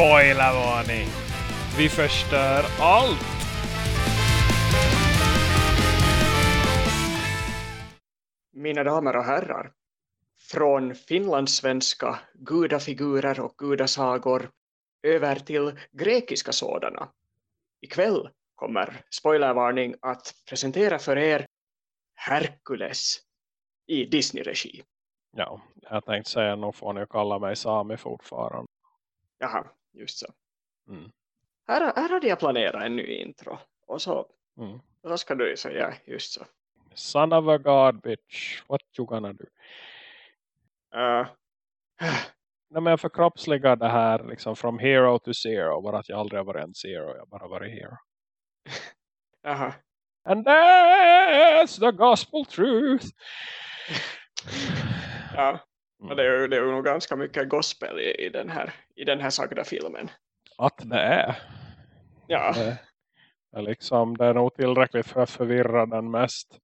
Spoilervarning! Vi förstör allt! Mina damer och herrar, från finlandssvenska gudafigurer och gudasagor över till grekiska sådana. Ikväll kommer spoilervarning att presentera för er Herkules i Disney-regi. Ja, jag tänkte säga nog får ni kalla mig Sami fortfarande. Jaha, just så. Mm. Här, här hade jag planerat en ny intro. Och så, Mm. så ska du säga just så. Son of a god bitch, what you gonna do? Uh, Nej, men jag förkroppsligar det här liksom from hero to zero. Bara att jag aldrig har varit en zero, jag bara varit hero. jaha. And that's the gospel truth. Ja, Mm. det är, det är nog ganska mycket gospel i, i, den här, i den här sagda filmen. Att det är. Ja, Det, det, är liksom, det är nog tillräckligt för att förvirra den mest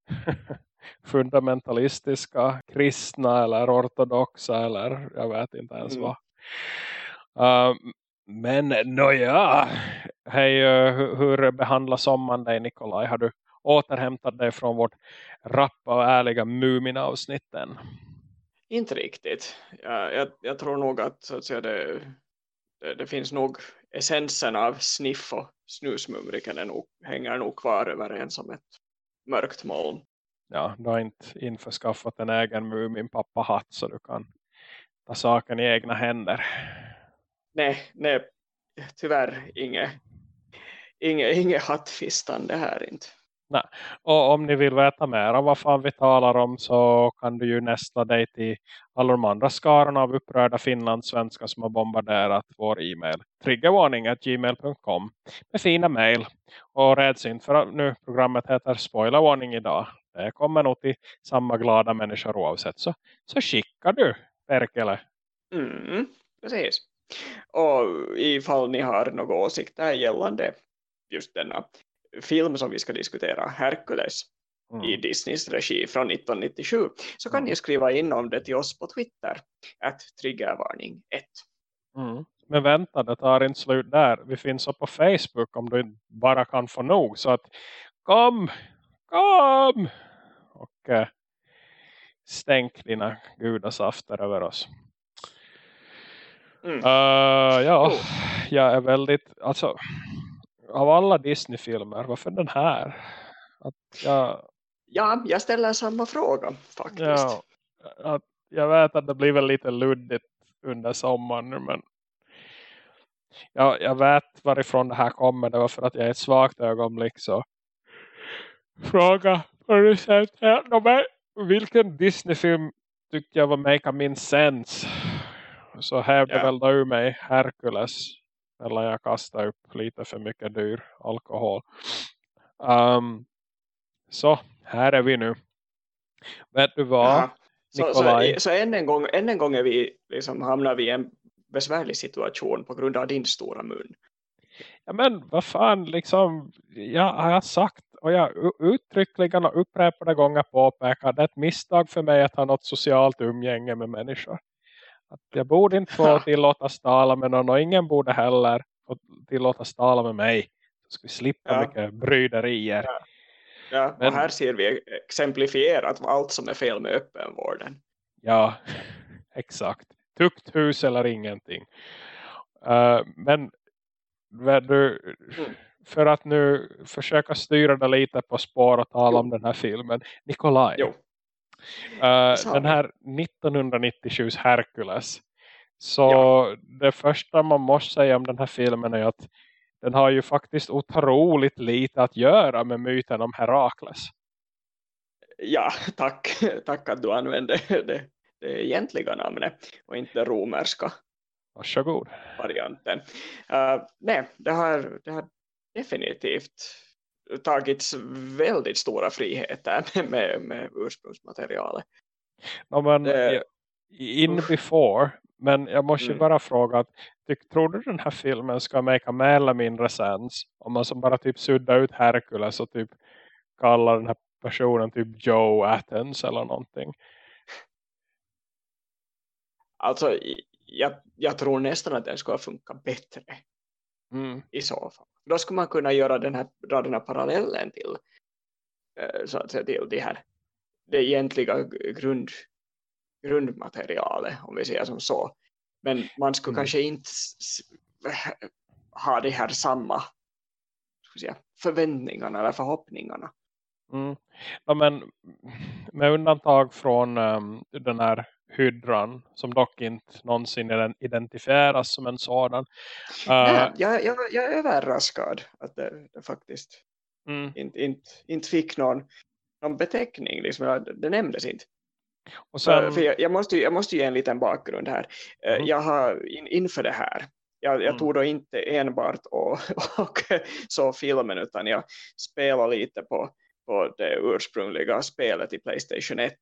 fundamentalistiska kristna eller ortodoxa eller jag vet inte ens Mm. vad. Um, men nåja, hej, uh, hur, hur behandlar sommaren dig Nikolaj? Har du återhämtat dig från vårt rappa och ärliga Mumin-avsnitten? Inte riktigt. Ja, jag, jag tror nog att, så att säga, det, det, det finns nog essensen av sniff och snusmumriken nog, hänger nog kvar över en som ett mörkt moln. Ja, du har inte införskaffat en egen Mumin-pappa-hatt så du kan ta saken i egna händer. Nej, nej tyvärr inget, inget, inget hattfistande här inte. Och om ni vill veta mer om vad fan vi talar om så kan du ju nästla dig till alla de andra skarorna av upprörda finlandssvenskar som har bombarderat vår e-mail. Triggervarning.gmail.com med fina mail. Och räds inte för att nu programmet heter spoilervarning idag. Det kommer nog till samma glada människor oavsett. Så, så skickar du, Perkele. Mm, precis. Och ifall ni har några åsikter gällande just denna film som vi ska diskutera, Hercules, i Mm. Disneys regi från 1997 så kan Mm. ni skriva in om det till oss på Twitter att triggervarning 1. Mm. Men vänta, det tar inte slut där. Vi finns på Facebook om du bara kan få nog. Så att kom, kom! Och eh, stänk dina gudasafter över oss. Mm. Uh, ja, Jo. jag är väldigt, alltså av alla Disney-filmer, varför den här? Att jag, Ja, jag ställer samma fråga faktiskt. ja, att jag vet att det blir väl lite luddigt under sommaren nu, men jag, jag vet varifrån det här kommer. Det var för att jag i ett svagt ögonblick så fråga producenten vilken Disney-film tyckte jag var make min sense. Så hävde Ja. väl då ur mig Hercules. Eller jag kastade upp lite för mycket dyr alkohol. Um, så, här är vi nu. Vet du vad? Jaha. Så, så, så än, en gång, än en gång är vi, liksom, hamnar vi i en besvärlig situation på grund av din stora mun. Ja men vad fan liksom. Jag har sagt och jag uttryckligen och upprepade gånger påpekat. Det är ett misstag för mig att ha något socialt umgänge med människor. Att jag borde inte få tillåtas tala med någon och ingen borde heller få tillåtas tala med mig. Så ska vi slippa Ja. mycket bryderier. Ja. Ja, Men- och här ser vi exemplifierat allt som är fel med öppenvården. Ja, exakt. Tukthus eller ingenting. Eh, men du, Mm. för att nu försöka styra det lite på spår och tala Jo. om den här filmen. Nikolaj, Jo, eh, den här 1997 Hercules. Så Ja. det första man måste säga om den här filmen är att den har ju faktiskt otroligt lite att göra med myten om Herakles. ja tack, tack att du använde det, det egentliga namnet och inte romerska Varsågod. varianten. Uh, nej, det har, det har definitivt tagits väldigt stora friheter med, med, med ursprungsmaterialet. Ja, men, Det- ja, in before. Men jag måste Mm. bara fråga. Att, tror du den här filmen ska make mer eller mindre sens? Om man som bara typ suddar ut Hercules och typ kallar den här personen typ Joe Athens eller någonting. Alltså, jag, jag tror nästan att den skulle funka bättre Mm. i så fall. Då skulle man kunna göra den här, dra den här parallellen till, eh, så att säga, till det här det egentliga grund, grundmaterialet om vi säger som så. Men man skulle Mm. kanske inte ha det här samma säga, förväntningarna eller förhoppningarna. Mm. Ja, men med undantag från ehm, den här hydran som dock inte någonsin ident- identifieras som en sådan. Uh, jag, jag, jag är överraskad att det, det faktiskt mm. inte, inte, inte fick någon, någon beteckning. Liksom, det nämndes inte. Och sen, för jag, jag, måste, jag måste ge en liten bakgrund här. Eh, Mm. Jag har in, inför det här, jag, jag Mm. tog då inte enbart och, och så filmen utan jag spelade lite på, på det ursprungliga spelet i Playstation 1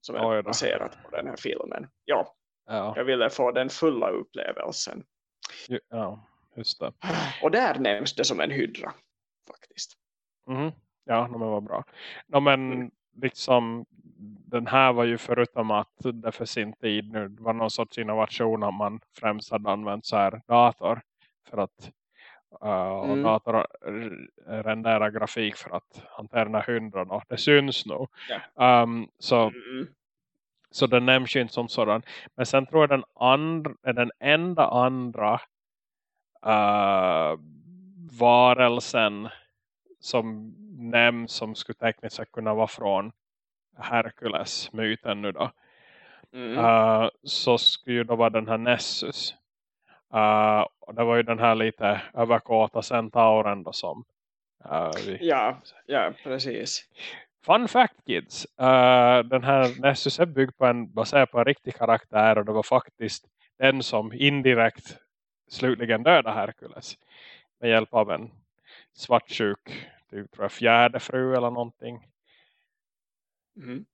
som är baserat på den här filmen. Ja, ja, jag ville få den fulla upplevelsen. ja, just det. Och där nämns det som en hydra faktiskt. Mhm. Ja, men vad bra. No, men Mm. liksom den här var ju förutom att det för sin tid nu var någon sorts innovation att man främst hade använt så här dator för att och Mm. dator r- rendera grafik för att hantera hydran och det syns nog. Um, så, Mm. så den nämns ju inte som sådan. Men sen tror jag den, andra, den enda andra uh, varelsen som nämns som skulle tekniskt sett kunna vara från Herkules-myten nu då. Mm. Uh, så skulle ju då vara den här Nessus. Uh, och det var ju den här lite överkåta centauren då som uh, vi... Ja, ja, precis. Fun fact kids. Uh, den här Nessus är byggd på en, baserad på en riktig karaktär och det var faktiskt den som indirekt slutligen dödade Herkules. Med hjälp av en svartsjuk typ, tror jag, fjärde fru eller någonting. Mm.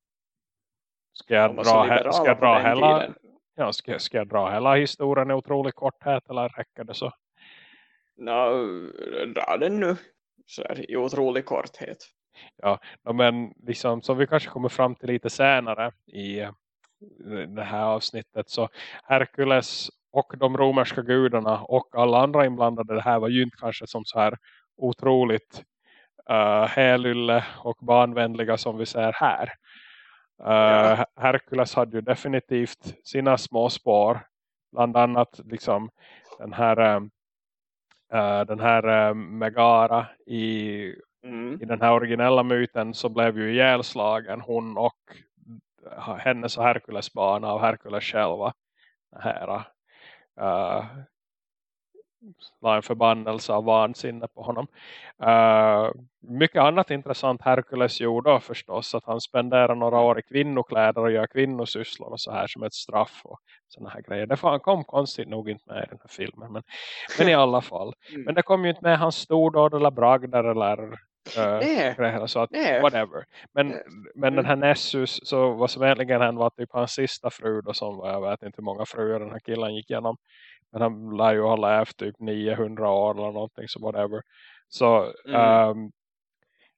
Ska jag dra, ska jag dra hela, tiden. Ja, ska, ska jag dra hela historien i otrolig korthet eller räcker det så? Nå, dra den nu så här, i otrolig korthet. Ja, men liksom, som vi kanske kommer fram till lite senare i eh, det här avsnittet så Herkules och de romerska gudarna och alla andra inblandade det här var ju inte kanske som så här otroligt uh, helylle och barnvänliga som vi ser här. Uh, Ja. Herkules hade ju definitivt sina små spår. Bland annat liksom den här eh, eh, den här eh, Megara i Mm. i den här originella myten så blev ju ihjälslagen hon och hennes och Herkules barn av Herkules själva. Det här la en förbannelse av vansinne på honom. Uh, mycket annat intressant Herkules gjorde förstås att han spenderar några år i kvinnokläder och gör kvinnosysslor och så här som ett straff och såna här grejer. Det fan kom konstigt nog inte med i den här filmen men, men i alla fall. Mm. Men det kom ju inte med hans stordåd eller bragder eller uh, Nej, grejer så att nej. whatever. Men, Eh, men mm. den här Nessus så vad som egentligen hände var typ hans sista fru då som var, jag vet inte hur många fruar den här killen gick igenom. Men han lär ju ha levt typ 900 år eller någonting så whatever. Så, Mm. ehm,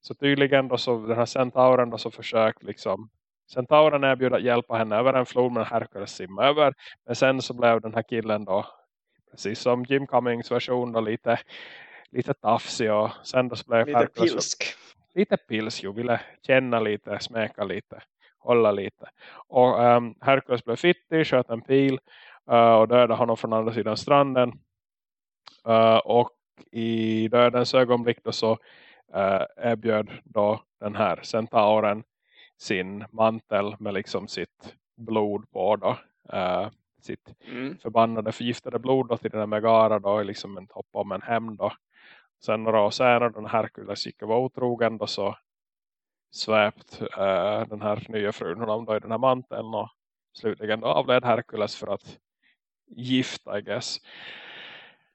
så tydligen då så den här centauren då så försökt liksom Centauren erbjöd att hjälpa henne över en flod men Hercules simma över. Men sen så blev den här killen då precis som Jim Cummings version då lite lite tafsig och sen då så blev Lite Hercules pilsk. lite pils ju, ville känna lite, smeka lite, hålla lite. Och um, Hercules blev fittig, sköt en pil uh, och dödade honom från andra sidan stranden. Uh, och i dödens ögonblick då så uh, erbjöd då den här centauren sin mantel med liksom sitt blod på då. Uh, sitt Mm. förbannade förgiftade blod då till den här Megara då liksom en topp om en hämnd då. Sen några år senare den Herkules gick och var otrogen då så sväpt eh, den här nya frun honom då i den här manteln och slutligen då avled Herkules för att gifta I guess.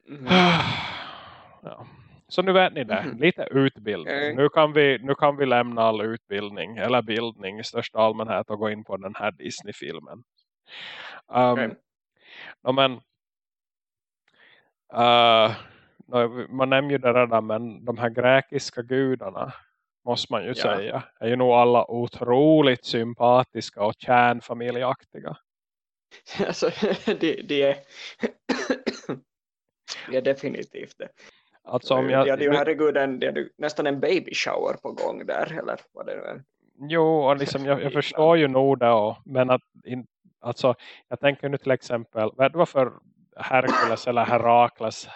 Mm. ja. Så nu vet ni det. Mhm. Lite utbildning. Okej. Nu, kan vi, nu kan vi lämna all utbildning eller bildning i största allmänhet och gå in på den här Disney-filmen. Um, Okej. ja, men uh, man nämner ju det redan men de här grekiska gudarna måste man ju Ja. säga är ju nog alla otroligt sympatiska och kärnfamiljaktiga. alltså, de, de, är, de är definitivt det. Alltså om jag... De hade ju herregud en, de hade nästan en baby shower på gång där, eller vad det nu är. Jo, och liksom, jag, jag förstår ju nog det, och, men att in, alltså, jag tänker nu till exempel, vad är det för Herkules eller Herakles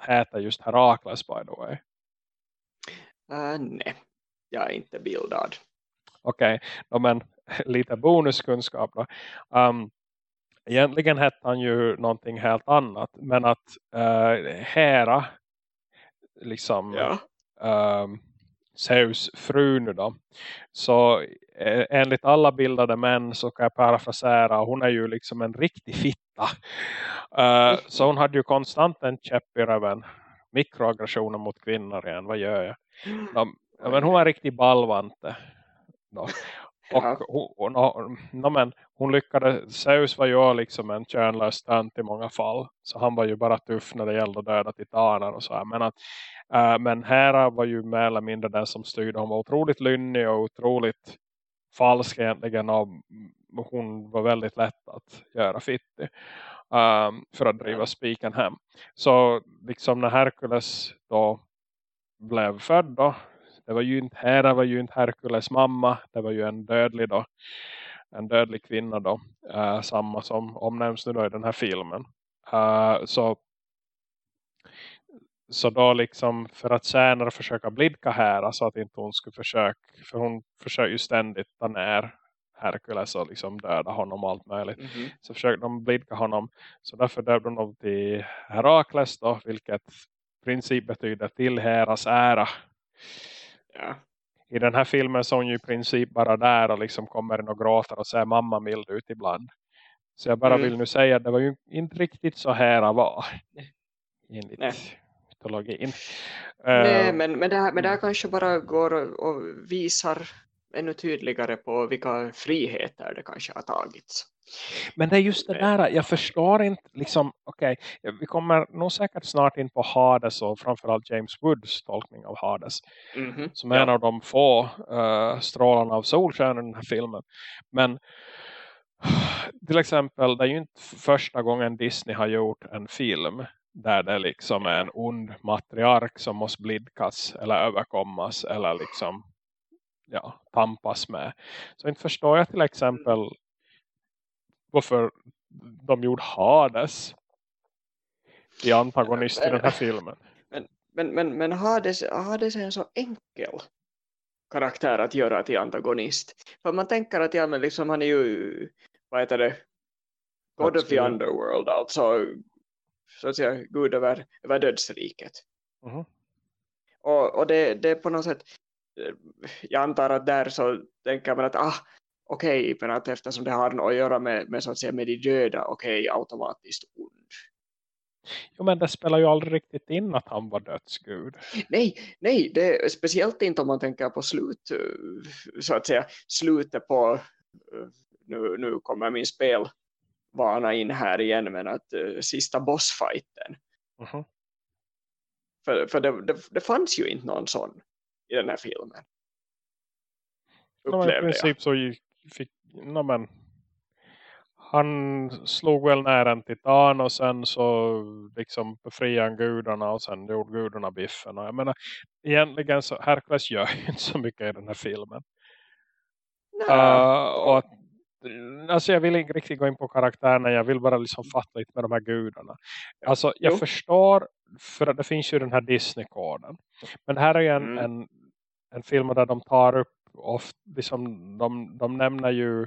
heter just Herakles by the way? Uh, nej, jag är inte bildad. Okej, okay. men lite bonuskunskap då. Um, egentligen hette han ju någonting helt annat. Men att uh, Hera liksom ja. um, Zeus fru nu då. Så eh, enligt alla bildade män så kan jag parafrasera. Hon är ju liksom en riktig fitta. Uh, så hon hade ju konstant en käpp i röven. Mikroaggressioner mot kvinnor igen. Vad gör jag? De, men hon är en riktig ballvante. Då. Och hon, hon, no, men, hon lyckades, Zeus var ju liksom en könlös stönt i många fall. Så han var ju bara tuff när det gällde att döda titaner och så här. Men, att, äh, men Hera var ju mer eller mindre den som styrde. Hon var otroligt lynnig och otroligt falsk egentligen. Och hon var väldigt lätt att göra fittig. Um, för att driva spiken hem. Så liksom när Herkules då blev född då det var ju inte, Hera var ju inte Herkules mamma. Det var ju en dödlig då. En dödlig kvinna då. Uh, samma som omnämns nu då i den här filmen. Uh, så så då liksom för att senare försöka blidka Hera så att inte hon skulle försöka för hon försöker ju ständigt ta ner Herkules och liksom döda honom och allt möjligt. Mm -hmm. Så försökte de blidka honom. Så därför döpte de dem till Herakles då, vilket princip betyder till Heras ära. Ja. I den här filmen så är hon ju i princip bara där och liksom kommer in och gråter och ser mamma mild ut ibland. Så jag bara mm. vill nu säga att det var ju inte riktigt så här var. Enligt Nej. mytologin. Nej, uh, men, men, det här, men det här mm. kanske bara går och, och visar ännu tydligare på vilka friheter det kanske har tagits. Men det är just det där, jag förstår inte, liksom, okej, okay, vi kommer nog säkert snart in på Hades och framförallt James Woods tolkning av Hades. Mm -hmm. Som är ja. en av de få uh, strålarna av solstjärnan i den här filmen. Men till exempel, det är ju inte första gången Disney har gjort en film där det liksom är en ond matriark som måste blidkas eller överkommas eller liksom ja, tampas med. Så inte förstår jag till exempel varför de gjorde Hades i antagonist i den här filmen. Men, men, men, men Hades, Hades är en så enkel karaktär att göra till antagonist. För man tänker att ja, men liksom, han är ju, vad heter det, God of the Underworld, alltså så att säga, gud över, över dödsriket. Mm -hmm. Och, och det, det är på något sätt, jag antar att där så tänker man att ah, okej, okay, men att eftersom det har att göra med, med, så att säga, med de döda, okej, okay, automatiskt ond. Jo, men det spelar ju aldrig riktigt in att han var dödsgud. Nej, nej, det, speciellt inte om man tänker på slut, så att säga, slutet på, nu, nu kommer min spelvana in här igen, men att uh, sista bossfighten. Uh -huh. För, för det, det, det fanns ju inte någon sån i den här filmen. Upplevde I princip jag. så gick, fick, no, men, han slog väl nära en titan och sen så liksom befriade han gudarna och sen gjorde gudarna biffen. Och jag menar, egentligen så Hercules gör ju inte så mycket i den här filmen. Uh, och att, alltså jag vill inte riktigt gå in på karaktärerna, jag vill bara liksom fatta lite med de här gudarna. Alltså jag jo. förstår, för att det finns ju den här Disney-koden. Men här är ju en, mm. en, en film där de tar upp ofta, liksom, de, de nämner ju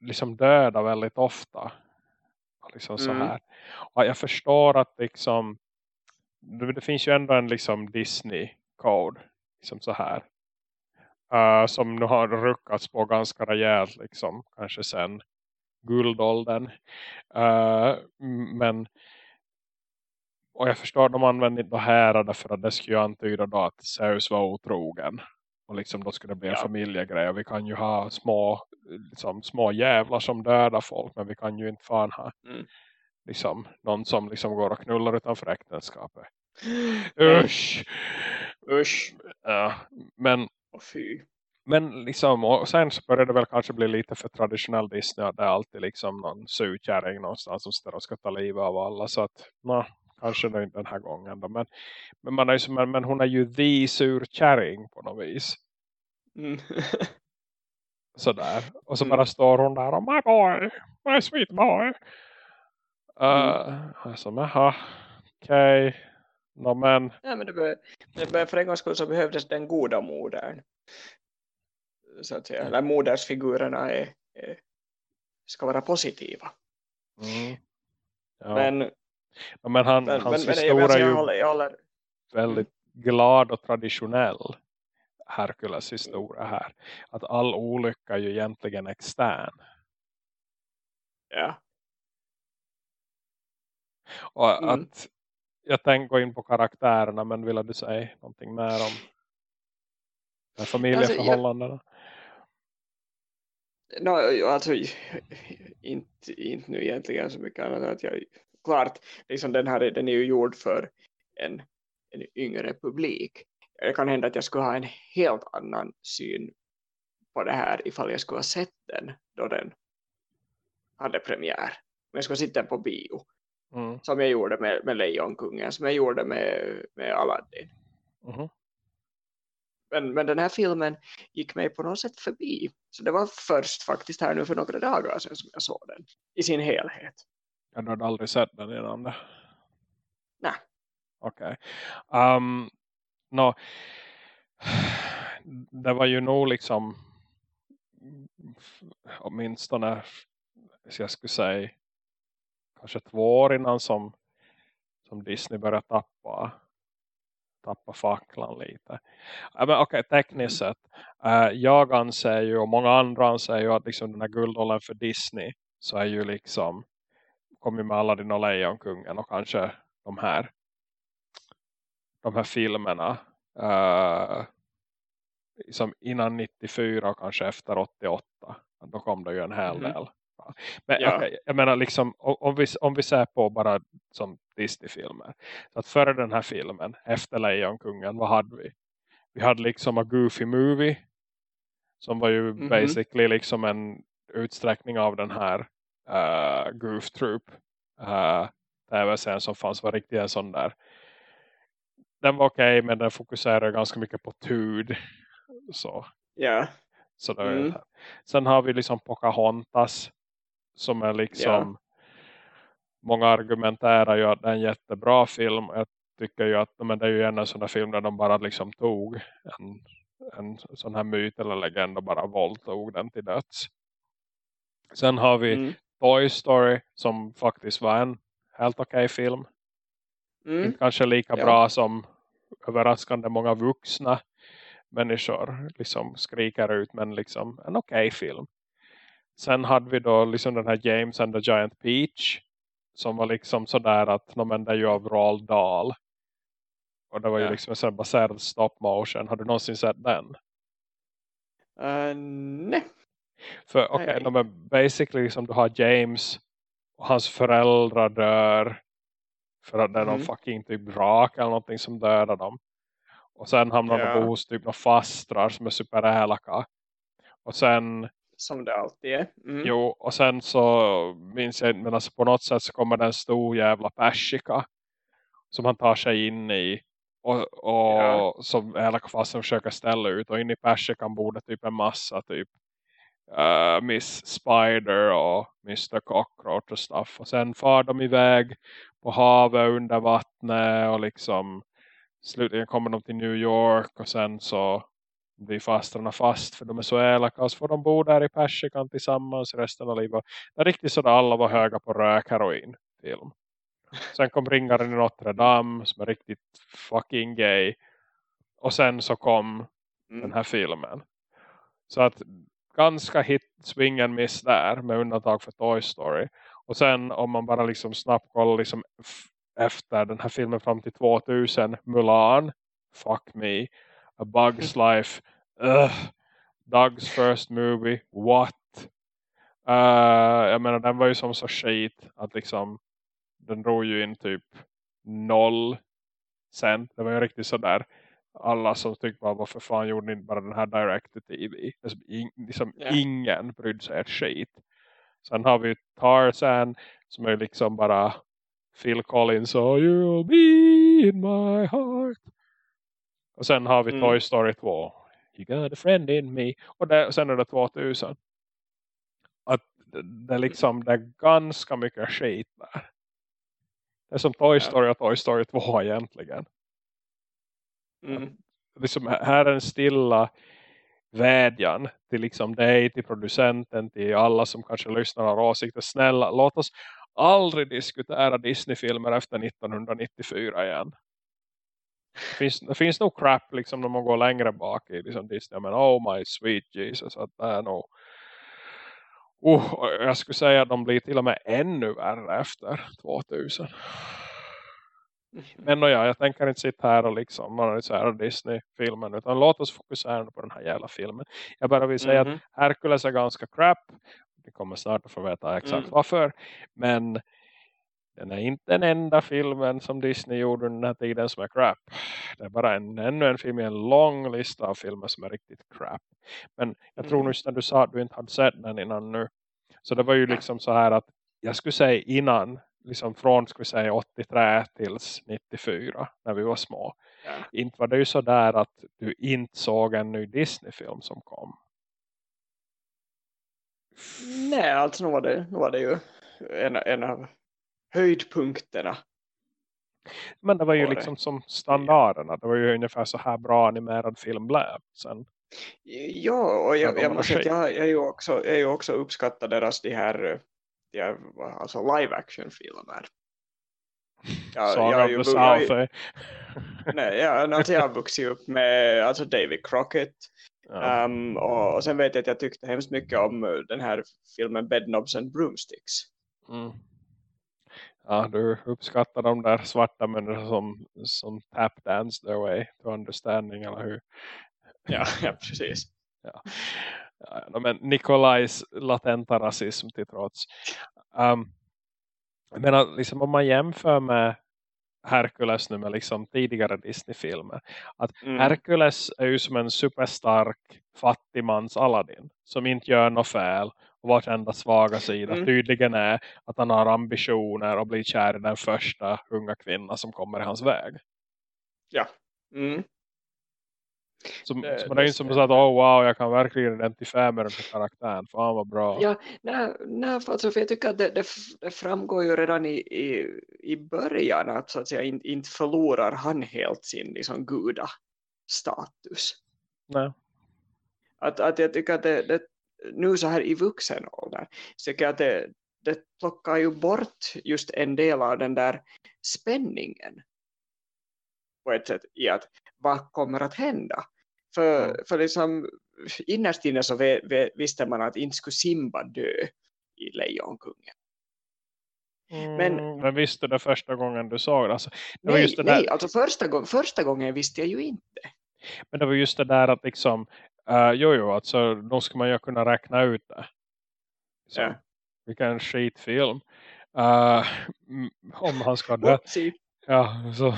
liksom döda väldigt ofta. Liksom så mm. här. Och jag förstår att liksom det, det finns ju ändå en liksom Disney-kod liksom så här. Uh, som nu har ruckats på ganska rejält liksom. Kanske sen guldåldern. Uh, men och jag förstår att de använder inte här därför att det skulle antyda då att Zeus var otrogen. Och liksom då skulle det bli en ja. familjegrej. Och vi kan ju ha små, liksom, små jävlar som dödar folk. Men vi kan ju inte fan ha mm. liksom, någon som liksom går och knullar utanför äktenskapet. Usch! Usch! Ja, men... Och fy. Men liksom, och sen så började det väl kanske bli lite för traditionell Disney att det är alltid liksom någon sukärring någonstans som står och ska ta livet av alla. Så att, na, kanske inte den här gången då. Men, men, man är ju, men, men hon är ju the surkärring på något vis. Mm. Sådär. Och så Mm. bara står hon där och my boy, my sweet boy. Uh, Mm. Alltså, jaha, okej. Okay. No, men, Ja, men det be, det be, för en gångs skull så behövdes den goda modern. Så att säga. Eller modersfigurerna är, är, ska vara positiva. mm, ja. Men, men, men han, men, hans men, men jag, historia alltså, är jag, ju håller, jag håller, väldigt glad och traditionell. Herkules historia här. Att all olycka är ju egentligen extern. ja. Och Mm. att jag tänkte gå in på karaktärerna men vill du säga någonting mer om de här familjeförhållandena? No, alltså, inte, inte nu egentligen så mycket annat. Att jag, klart, liksom den här den är ju gjord för en, en yngre publik. Det kan hända att jag skulle ha en helt annan syn på det här ifall jag skulle ha sett den då den hade premiär. Men jag skulle sitta på bio. Mm. Som jag gjorde med, med Lejonkungen, som jag gjorde med, med Aladdin. Mhm. Men, men den här filmen gick mig på något sätt förbi. Så det var först faktiskt här nu för några dagar sedan som jag såg den. I sin helhet. Jag hade aldrig sett den innan det. Nej. Okej. Okay. Um, no. Det var ju nog liksom åtminstone jag skulle säga kanske två år innan som, som Disney började tappa tappa facklan lite. Ja, men okej, okay, tekniskt sett. Uh, jag anser ju och många andra anser ju att liksom den här guldåldern för Disney så är ju liksom kommer med alla dina Lejonkungen och kanske de här de här filmerna uh, som innan 94 och kanske efter 88 då kom det ju en hel Mhm. del men Ja. okay, jag menar liksom om, vi, om vi ser på bara som Disney-filmer så att före den här filmen efter Lejonkungen, vad hade vi? Vi hade liksom en Goofy Movie som var ju Mhm. basically liksom en utsträckning av den här uh, Goof Troop uh, tv-serien som fanns var riktigt en sån där. Den var okej men den fokuserade ganska mycket på tud så, Ja. så det Mm. det sen har vi liksom Pocahontas som är liksom många argumenterar ju att det är en jättebra film. Jag tycker ju att men det är ju en sån där film där de bara liksom tog en, en sån här myt eller legend och bara våldtog den till döds. Sen har vi Mm. Toy Story som faktiskt var en helt okej film Mm. inte kanske lika Ja. bra som överraskande många vuxna människor liksom skriker ut men liksom en okej film. Sen hade vi då liksom den här James and the Giant Peach som var liksom sådär att men det är ju av Roald Dahl. Och det var ju Ja. liksom en baserad stop motion. Har du någonsin sett den? Uh, nej. För okej, no, men basically liksom du har James och hans föräldrar dör för att det är någon Mhm. fucking typ rak eller någonting som dödar dem. Och sen hamnar Ja. de hos typ några fastrar som är superelaka. Och sen, Som det alltid är. Mm. jo, och sen så minns jag men alltså på något sätt så kommer det en stor jävla persika som han tar sig in i. Och, och Ja. som elaka fastrar försöker ställa ut. Och in i persikan borde typ en massa typ eh, Miss Spider och Mr. Cockroach och stuff. Och sen far de iväg på havet under vattnet och liksom slutligen kommer de till New York och sen så blir fastrarna fast för de är så elaka och så får de bo där i persikan tillsammans resten av livet. Det är riktigt så att alla var höga på rök heroin film. Sen kom ringaren i Notre Dame som är riktigt fucking gay. Och sen så kom Mm. den här filmen. Så att ganska hit swing and miss där med undantag för Toy Story. Och sen om man bara liksom snabbt kollar liksom efter den här filmen fram till 2000 Mulan, fuck me A Bug's Life ugh. Doug's first movie what uh, jag menar den var ju som så skit att liksom den drog ju in typ noll cent det var ju riktigt sådär alla som tyckte bara varför fan gjorde ni bara den här direct to tv liksom, in, liksom Yeah. ingen brydde sig ett skit. Sen har vi Tarzan som är liksom bara Phil Collins och you'll be in my heart? Och sen har vi Mm. Toy Story 2 you got a friend in me. Och det, sen är det 2000 att det- liksom det är ganska mycket skit där. Det är som Toy. Story och Toy Story 2 egentligen Mm. liksom, här är en stilla vädjan till liksom dig, till producenten, till alla som kanske lyssnar och har åsikter. Snälla, låt oss aldrig diskutera Disney-filmer efter 1994 igen. Det finns, det finns nog crap liksom när man går längre bak i liksom Disney. Men oh my sweet Jesus, att det är nog... Oh, jag skulle säga att de blir till och med ännu värre efter 2000. Men och ja, jag tänker inte sitta här och liksom analysera Disney-filmen utan låt oss fokusera på den här jävla filmen. Jag bara vill säga Mhm. att Hercules är ganska crap. Vi kommer snart att få veta exakt Mm. varför. Men den är inte den enda filmen som Disney gjorde under den här tiden som är crap. Det är bara en, ännu en film i en lång lista av filmer som är riktigt crap. Men jag tror Mm. just när du sa att du inte hade sett den innan nu. Så det var ju liksom så här att jag skulle säga innan, liksom från skulle säga 83 tills 94 när vi var små. Ja. Inte var det ju så där att du inte såg en ny Disney-film som kom. Nej, alltså nu var det, nu var det ju en, en av höjdpunkterna. Men det var ju Var det? liksom som standarderna. Det var ju ungefär så här bra animerad film blev. Sen, Ja, och Ja, jag, jag jag, jag, är ju också, jag är ju också uppskattat deras de här, här alltså live action. Ja, Saga jag, är of ju- the jag, South. nej, jag, alltså jag vuxit upp med alltså David Crockett Ja. um, och, och sen vet jag att jag tyckte hemskt mycket om eh, den här filmen Bedknobs and Broomsticks. Mm. Ja, du uppskattar de där svarta människorna som, som tap dance their way to understanding, eller hur? Ja, ja precis. Ja, men Nikolajs latenta rasism till trots. Um, jag menar, liksom om man jämför med Hercules nu med liksom tidigare Disney-filmer. Att Mm. Hercules är ju som en superstark fattigmans Aladdin. Som inte gör något fel. Och vars enda svaga sida Mm. tydligen är att han har ambitioner och blir kär i den första unga kvinna som kommer i hans väg. Ja. Mm. Som, som det är inte som att oh wow jag kan verkligen identifiera med den karaktären. Fan vad bra. Ja, nej, nej, alltså, för jag tycker att det, det, det framgår ju redan i, i, i början att, så att säga, inte, inte förlorar han helt sin liksom, guda status. Nej. Att, att jag tycker att det, det, nu så här i vuxen ålder så tycker jag att det, det plockar ju bort just en del av den där spänningen på ett sätt i att vad kommer att hända? För, Mm. för liksom innerst inne så ve, ve, visste man att inte skulle Simba dö i Lejonkungen. Men, Men- men visste du det första gången du såg det? Alltså, det Nej, det nej alltså första, gång, första gången visste jag ju inte. men det var just det där att liksom, uh, jo jo, alltså då ska man ju kunna räkna ut det. Så, Ja. Vilken skitfilm. Uh, om han ska dö. Ja, så.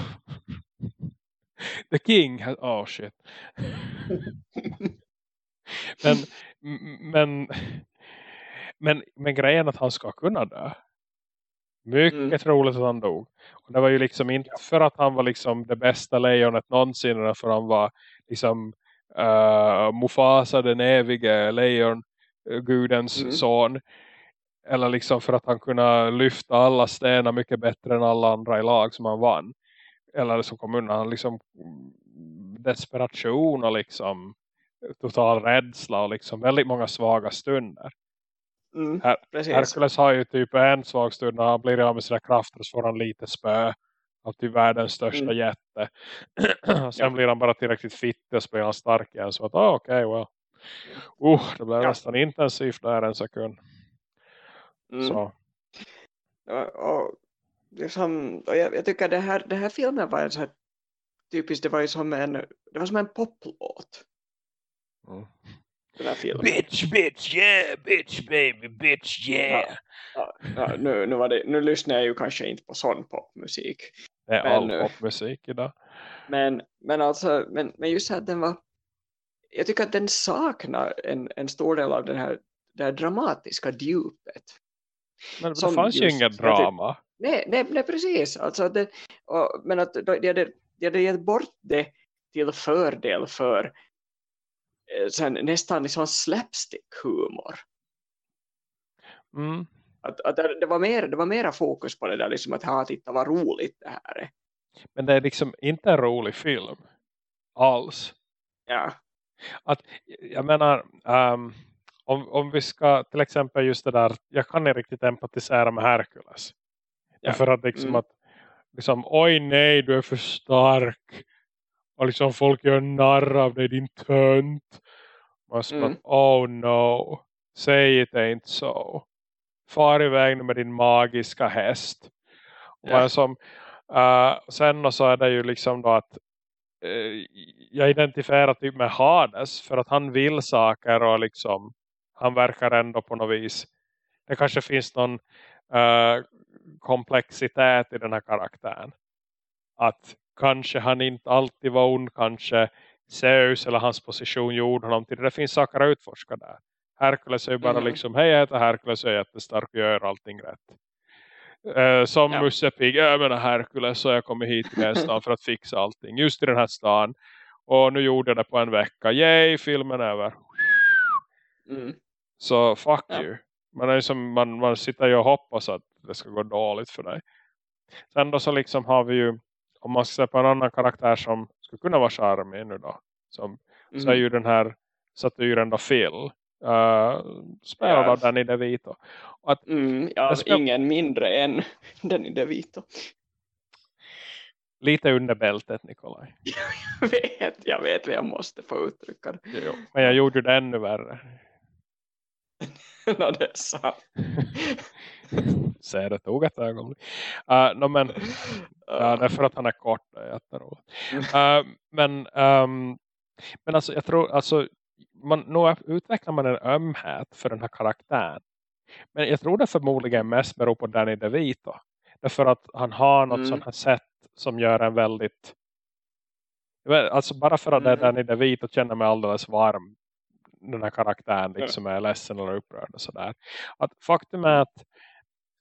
The King. has- Oh shit. men, men, men, men grejen att han ska kunna dö. Mycket Mm. troligt att han dog. Och det var ju liksom inte för att han var liksom det bästa lejonet någonsin. Utan för han var liksom uh, Mufasa den evige lejon. eh, Gudens Mm. son. Eller liksom för att han kunde lyfta alla stenar mycket bättre än alla andra i lag som han vann. Eller som kom undan. Liksom mm, desperation och liksom total rädsla och liksom väldigt många svaga stunder. Mm, Her- precis. Hercules har ju typ en svag stund när han blir av med sina krafter och så får han lite spö av till världens största Mm. jätte. och sen Ja. blir han bara tillräckligt fitt och så blir han stark igen. Så att, ah, okej, well. Uh, det blev Ja. nästan intensivt där en sekund. Mm. Så, och, liksom, och jag, jag tycker det här, det här filmen var en så här typiskt, det var ju som en, det var som en poplåt. mm. Den här filmen. Bitch, bitch, yeah, bitch, baby, bitch, yeah. Ja, ja, nu, nu, var det, nu lyssnar jag ju kanske inte på sån popmusik. Det är Men, all popmusik idag. Men, men, alltså, men, men just att den var jag tycker att den saknar en, en stor del av den här, det här dramatiska djupet. Men det fanns ju inget drama. Nej, nej, nej, precis. Alltså det, och, men att de hade, de hade gett bort det till fördel för eh, sen, nästan liksom slapstick-humor. Mm. Att, att det, det, var mer, det var mera fokus på det där, liksom att ha titta vad roligt det här är. Men det är liksom inte en rolig film. Alls. Ja. Att, jag menar, um, om, om vi ska till exempel just det där, jag kan inte riktigt empatisera med Hercules. Ja. För att liksom mm. att, liksom, oj nej du är för stark. Och liksom folk gör narr av dig, din tönt. Man mm. Att, oh no, säg det inte så. Far iväg med din magiska häst. Ja. Och som, uh, sen så är det ju liksom då att uh, jag identifierar typ med Hades för att han vill saker och liksom han verkar ändå på något vis det kanske finns någon uh, komplexitet i den här karaktären att kanske han inte alltid var ond kanske Zeus eller hans position gjorde honom till det finns saker att utforska där Herkules är ju bara mm. liksom hej jag heter Herkules och jag är jättestark och gör allting rätt Uh, som ja. Musse Pig, jag menar Herkules så jag kommer hit till den stan för att fixa allting. Just i den här stan. Och nu gjorde jag det på en vecka. Yay, filmen är över. Mm. Så fuck ja. you. Man, är som, man, man sitter ju och hoppas att det ska gå dåligt för dig. Sen då så liksom har vi ju, om man ska se på en annan karaktär som skulle kunna vara charmig nu då. Som, mm. Så är ju den här satyren då Phil. Uh, spelad av Danny DeVito. Att, mm, ja, ska... ingen mindre än Danny DeVito. Lite under bältet, Nikolaj. jag vet, jag vet vad jag måste få uttrycka det. Jo, men jag gjorde det ännu värre. no, det är sant. Säger det tog ett ögonblick. Uh, no, men, uh, det är för att han är kort. Det är uh, men, um, men alltså, jag tror, alltså, man, nu utvecklar man en ömhet för den här karaktären. Men jag tror det förmodligen mest beror på Danny DeVito. Därför att han har något mm. sånt här sätt som gör en väldigt... Alltså bara för att mm. det är Danny DeVito känner mig alldeles varm. Den här karaktären liksom är ledsen eller upprörd och sådär. Att faktum är att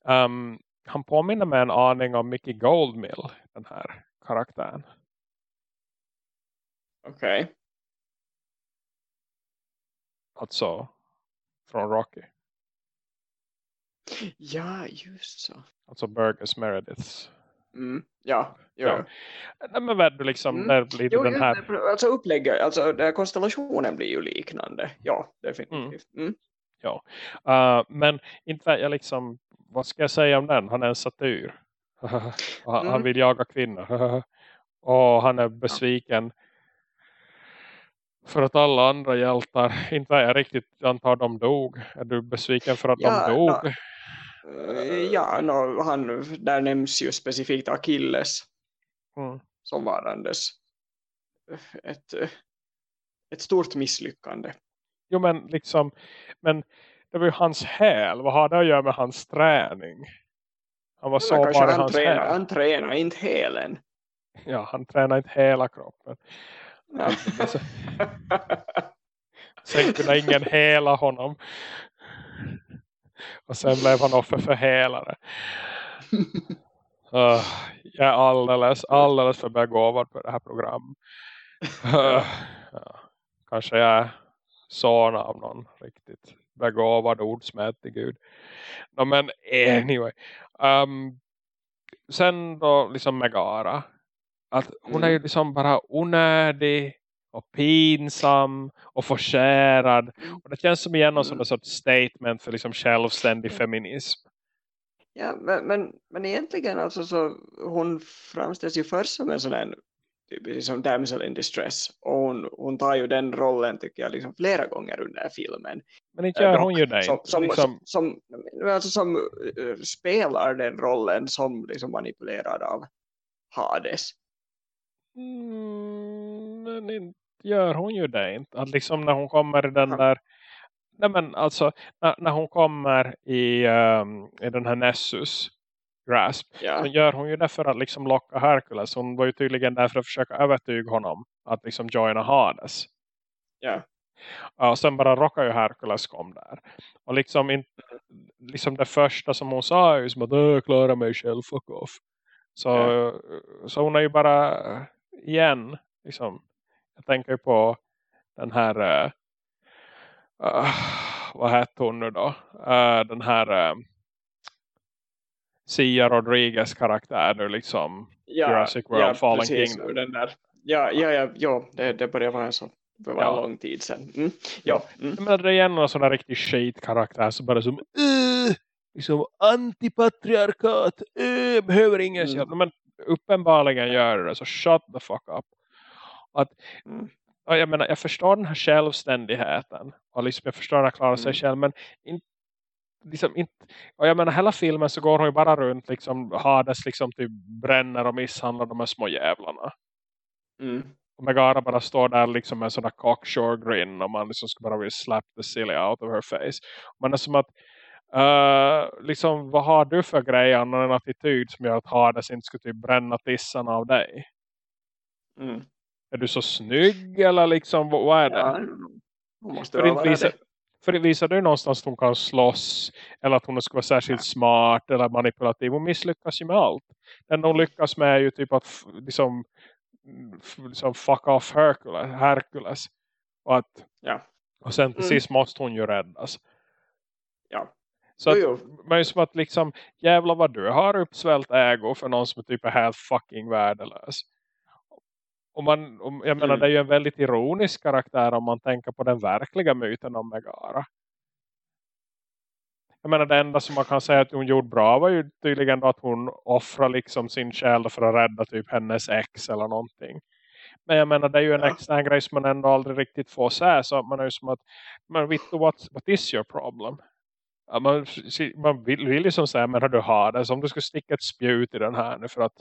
um, han påminner mig en aning om Mickey Goldmill, den här karaktären. Okej. Okay. Alltså från Rocky. Ja, just så. Alltså Burgess Merediths. Mm, ja, ja. Nej, men vad du liksom, mm. där blir jo, den här... Alltså upplägget, alltså där konstellationen blir ju liknande. Ja, definitivt. Mm. mm. Ja, uh, men inte jag liksom, vad ska jag säga om den? Han är en satyr. han mm. vill jaga kvinnor. och han är besviken för att alla andra hjältar, inte jag riktigt antar de dog. Är du besviken för att ja, de dog? No, ja, no, han, där nämns ju specifikt Achilles mm. som varandes ett, ett stort misslyckande. Jo men liksom, men det var ju hans häl. Vad har det att göra med hans träning? Han var så bara han tränar, häl. Han tränar inte helen. Ja, han tränar inte hela kroppen. Alltså, sen kunde ingen hela honom. Och sen blev han offer för helare. Uh, jag är alldeles, alldeles för begåvad på det här programmet. Uh, ja. Kanske jag är son av någon riktigt begåvad ordsmätig gud. No, men anyway. Um, sen då liksom Megara. Att hon är ju mm. liksom bara onödig och pinsam och förskärad. Mm. Och det känns som igen som mm. sorts statement för liksom självständig feminism. Ja, men, men, men egentligen alltså så hon framställs ju först som en sån här typ, som damsel in distress. Och hon, hon tar ju den rollen tycker jag liksom flera gånger under filmen. Men inte gör hon ju det. Som, som, liksom... som, alltså, som uh, spelar den rollen som liksom manipulerad av Hades. Mm, men inte gör hon ju det inte. Att liksom när hon kommer i den där nej men alltså när, när hon kommer i, um, i den här Nessus grasp. Ja. Så gör hon ju det för att liksom locka Hercules. Hon var ju tydligen där för att försöka övertyga honom att liksom joina Hades. Ja. Ja, och sen bara råkar ju Hercules kom där. Och liksom, in, liksom det första som hon sa är ju som att jag klarar mig själv, fuck off. Så, så hon är ju bara igen, liksom, jag tänker på den här uh, vad hette hon nu då? Uh, den här uh, Sia Rodriguez karaktär nu liksom ja, Jurassic World ja, Fallen precis, Kingdom. Den där. Ja, ja, ja, ja det, det börjar vara så det var Ja. lång tid sedan. Mm. Ja. Mm. Men det är igen någon sån där riktig skitkaraktär som bara som uh, liksom antipatriarkat uh, behöver ingen mm. men uppenbarligen gör det så shut the fuck up. Att, Mm. jag menar, jag förstår den här självständigheten och liksom jag förstår att klara sig Mm. själv men inte liksom inte, och jag menar hela filmen så går hon ju bara runt liksom Hades liksom typ bränner och misshandlar de här små jävlarna. Mm. Och Megara bara står där liksom med en sån där cocksure grin och man liksom ska bara vilja slap the silly out of her face. Man är som att uh, liksom vad har du för grej annan en attityd som gör att Hades inte ska typ bränna tissan av dig? Mm. Är du så snygg eller liksom vad, vad är det? Ja, hon måste För inte visa, det. för det visar du någonstans att hon kan slåss eller att hon ska vara särskilt smart eller manipulativ. Hon misslyckas ju med allt. Den hon lyckas med är ju typ att liksom, liksom fuck off Hercules. Hercules. Och, att, Ja. och sen till Mm. sist måste hon ju räddas. Ja. Så att, Jo, jo. men som att liksom, jävlar vad du har uppsvält ägo för någon som typ är helt fucking värdelös. Och man, och jag menar Mm. det är ju en väldigt ironisk karaktär om man tänker på den verkliga myten om Megara. Jag menar det enda som man kan säga att hon gjorde bra var ju tydligen att hon offrar liksom sin själ för att rädda typ hennes ex eller någonting. Men jag menar det är ju en Ja. extra grej som man ändå aldrig riktigt får säga så man är ju som att men vet du what, what is your problem? Ja, man, man vill, vill ju som säga men har du har det som du ska sticka ett spjut i den här nu för att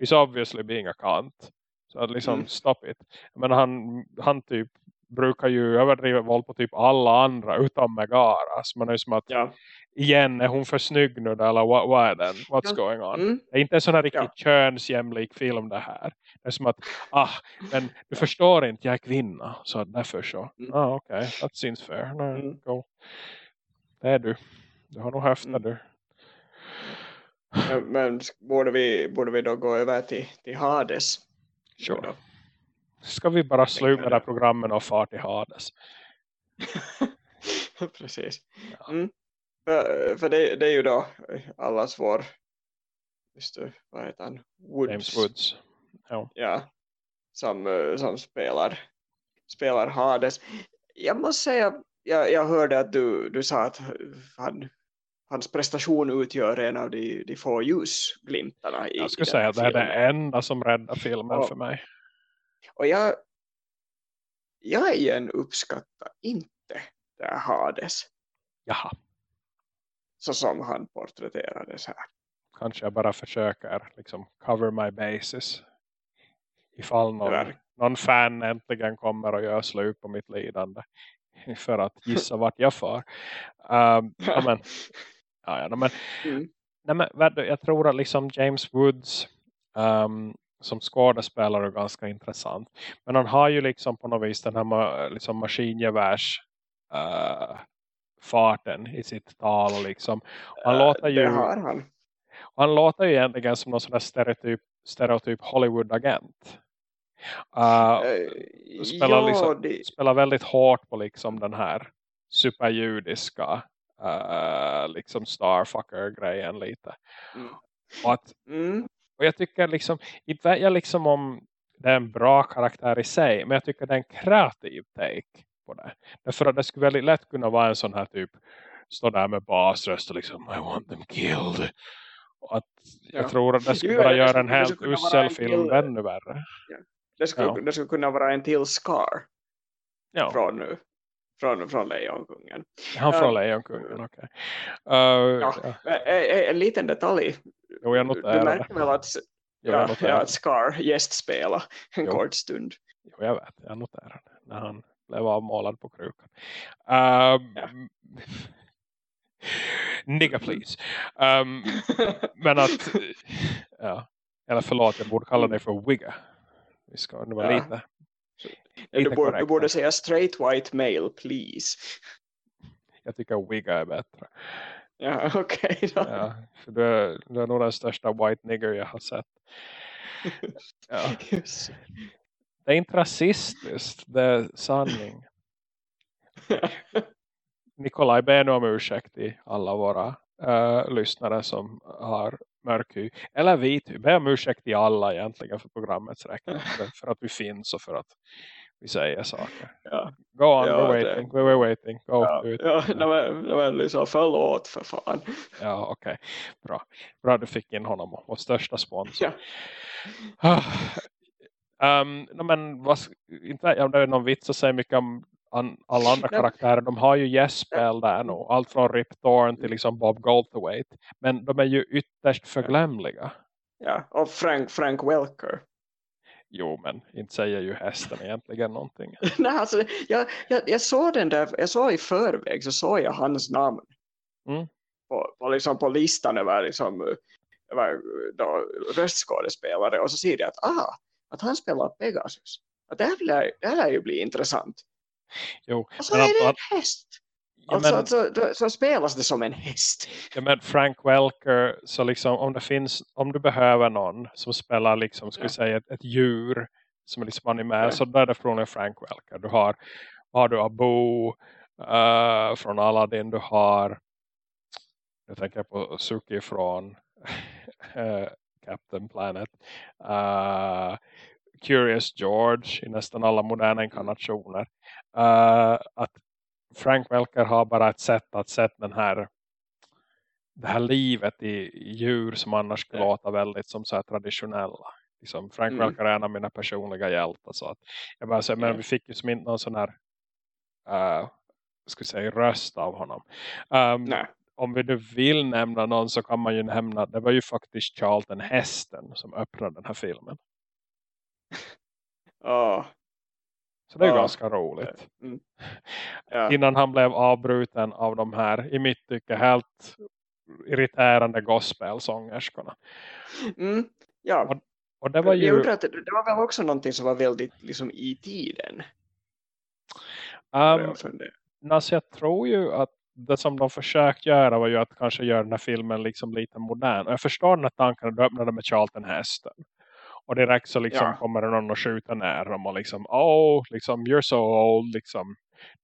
she's obviously being a cunt. Så att liksom Mm. stop it. Men han, han typ brukar ju överdriva våld på typ alla andra utom Megara. Så man är ju som att Ja. igen är hon för snygg nu eller vad, vad är den? What's Ja. going on? Mm. Det är inte en sån här riktigt Ja. könsjämlik film det här. Det är som att, ah, men du förstår inte, jag är kvinna. Så därför så. Mm. Ah, okej, okay. that seems fair. Nej, Mm. go. Det är du. Du har nog höfter Mm. du. Men, men borde, vi, borde vi då gå över till, till Hades? Sure. Ska vi bara sluta med det programmen och fart i Hades? Precis. Ja. Mm. För, för det, det är ju då allas vår just det, vad heter han? Woods. James Woods. Ja. Ja, som, som spelar, spelar Hades. Jag måste säga, jag, jag hörde att du, du sa att han, hans prestation utgör en av de, de få ljusglimtarna i, Jag skulle den säga att det är filmen. enda som räddar filmen Ja. för mig. Och jag, jag igen uppskattar inte det här Hades Jaha, så som han porträtterades här. kanske jag bara försöker liksom cover my bases. Ifall någon, någon fan äntligen kommer och gör slut på mitt lidande. För att gissa vart jag far. Um, ja, ja, men, Mm. nej, men, jag tror att liksom James Woods um, som skådespelare är ganska intressant. Men han har ju liksom på något vis den här liksom maskingevärs uh, farten i sitt tal. Liksom. Han, Äh, låter ju, han. han låter ju egentligen som någon sån där stereotyp, stereotyp Hollywood-agent. Uh, spelar ja, liksom- det, spelar väldigt hårt på liksom den här superjudiska uh, liksom starfucker-grejen lite. Mm. Och, att, mm, och jag tycker liksom, inte vet jag liksom om det är en bra karaktär i sig, men jag tycker det är en kreativ take på det. Därför att det skulle väldigt lätt kunna vara en sån här typ, stå där med basröst och liksom, I want them killed. Och att jag Ja. tror att det skulle bara göra en helt usel film ännu värre. det, skulle, Ja. det skulle kunna vara en till Scar Ja, från, nu, från, från Lejonkungen. han från Lejonkungen, okej. Uh, Ja. ja. Eh, En liten detalj. Jo, jag Du noterar det. märkte väl att, Jo, ja, att Scar gästspela en Jo. kort stund. Jo, jag vet. Jag noterar det. När han blev avmålad på krukan. Uh, Ja. Nigga please. Um, men att, ja. Eller förlåt, jag borde kalla dig för wigga. Vi ska nu vara lite du, borde, du borde säga straight white male, please. Jag tycker wigga är bättre. Ja, okej okay. Ja, för du är, du är nog den största white nigger jag har sett. Ja. Det är inte rasistiskt, det är sanning. Nikolaj ber nu om ursäkt till alla våra uh, lyssnare som har mörk hy. Eller vit hy. Ber om ursäkt till alla egentligen för programmets räkning. för att vi finns och för att vi säger saker. Ja. Go on, ja, we're waiting. Det... We're waiting. Go ja, ut. Ja, ja. men, men liksom förlåt för fan. Ja, okej. Okay. Bra. Bra du fick in honom. Vår största sponsor. Ja. um, no, men vad, inte jag det är någon vits att säga mycket om an, alla andra karaktärer. De har ju gästspel där nu. Allt från Rip Torn till liksom Bob Goldthwait. Men de är ju ytterst förglömliga. Ja, och Frank, Frank Welker. Jo, men inte säger ju hästen egentligen någonting. Nej, alltså, jag, jag, jag såg den där, jag såg i förväg så såg jag hans namn. Mm. På, på, liksom, på listan över, liksom, över då, röstskådespelare och så ser jag att, ah, att han spelar Pegasus. Att det, här det här lär ju bli intressant. Jo, och så är det en häst. Alltså, men, alltså, så, så spelas det som en häst. Ja, men Frank Welker, så liksom, om det finns, om du behöver någon som spelar liksom, ska ja. säga ett, ett djur som är liksom animär, ja. så där är från Frank Welker. Du har, har du Abu uh, från Aladdin, du har jag tänker på Suki från uh, Captain Planet. Uh, Curious George i nästan alla moderna inkarnationer. Uh, att Frank Welker har bara ett sätt att sätta den här det här livet i djur som annars skulle låta väldigt som så traditionella. Liksom Frank mm. Welker är en av mina personliga hjältar. Så att jag bara säger, men vi fick ju som inte någon sån här uh, ska säga, röst av honom. Um, om vi nu vill nämna någon så kan man ju nämna det var ju faktiskt Charlton Heston som öppnade den här filmen. Ja, så det är ja. ganska roligt. Mm. Ja. Innan han blev avbruten av de här, i mitt tycke, helt irriterande gospelsångerskorna. Mm. Ja. Och, och, det var ju... Jag att det, det var väl också någonting som var väldigt liksom, i tiden. Um, alltså jag tror ju att det som de försökt göra var ju att kanske göra den här filmen liksom lite modern. Och jag förstår den här tanken att du öppnade med Charlton Heston. Och direkt så liksom ja. kommer det någon och skjuter ner dem och liksom, oh, liksom, you're so old, liksom,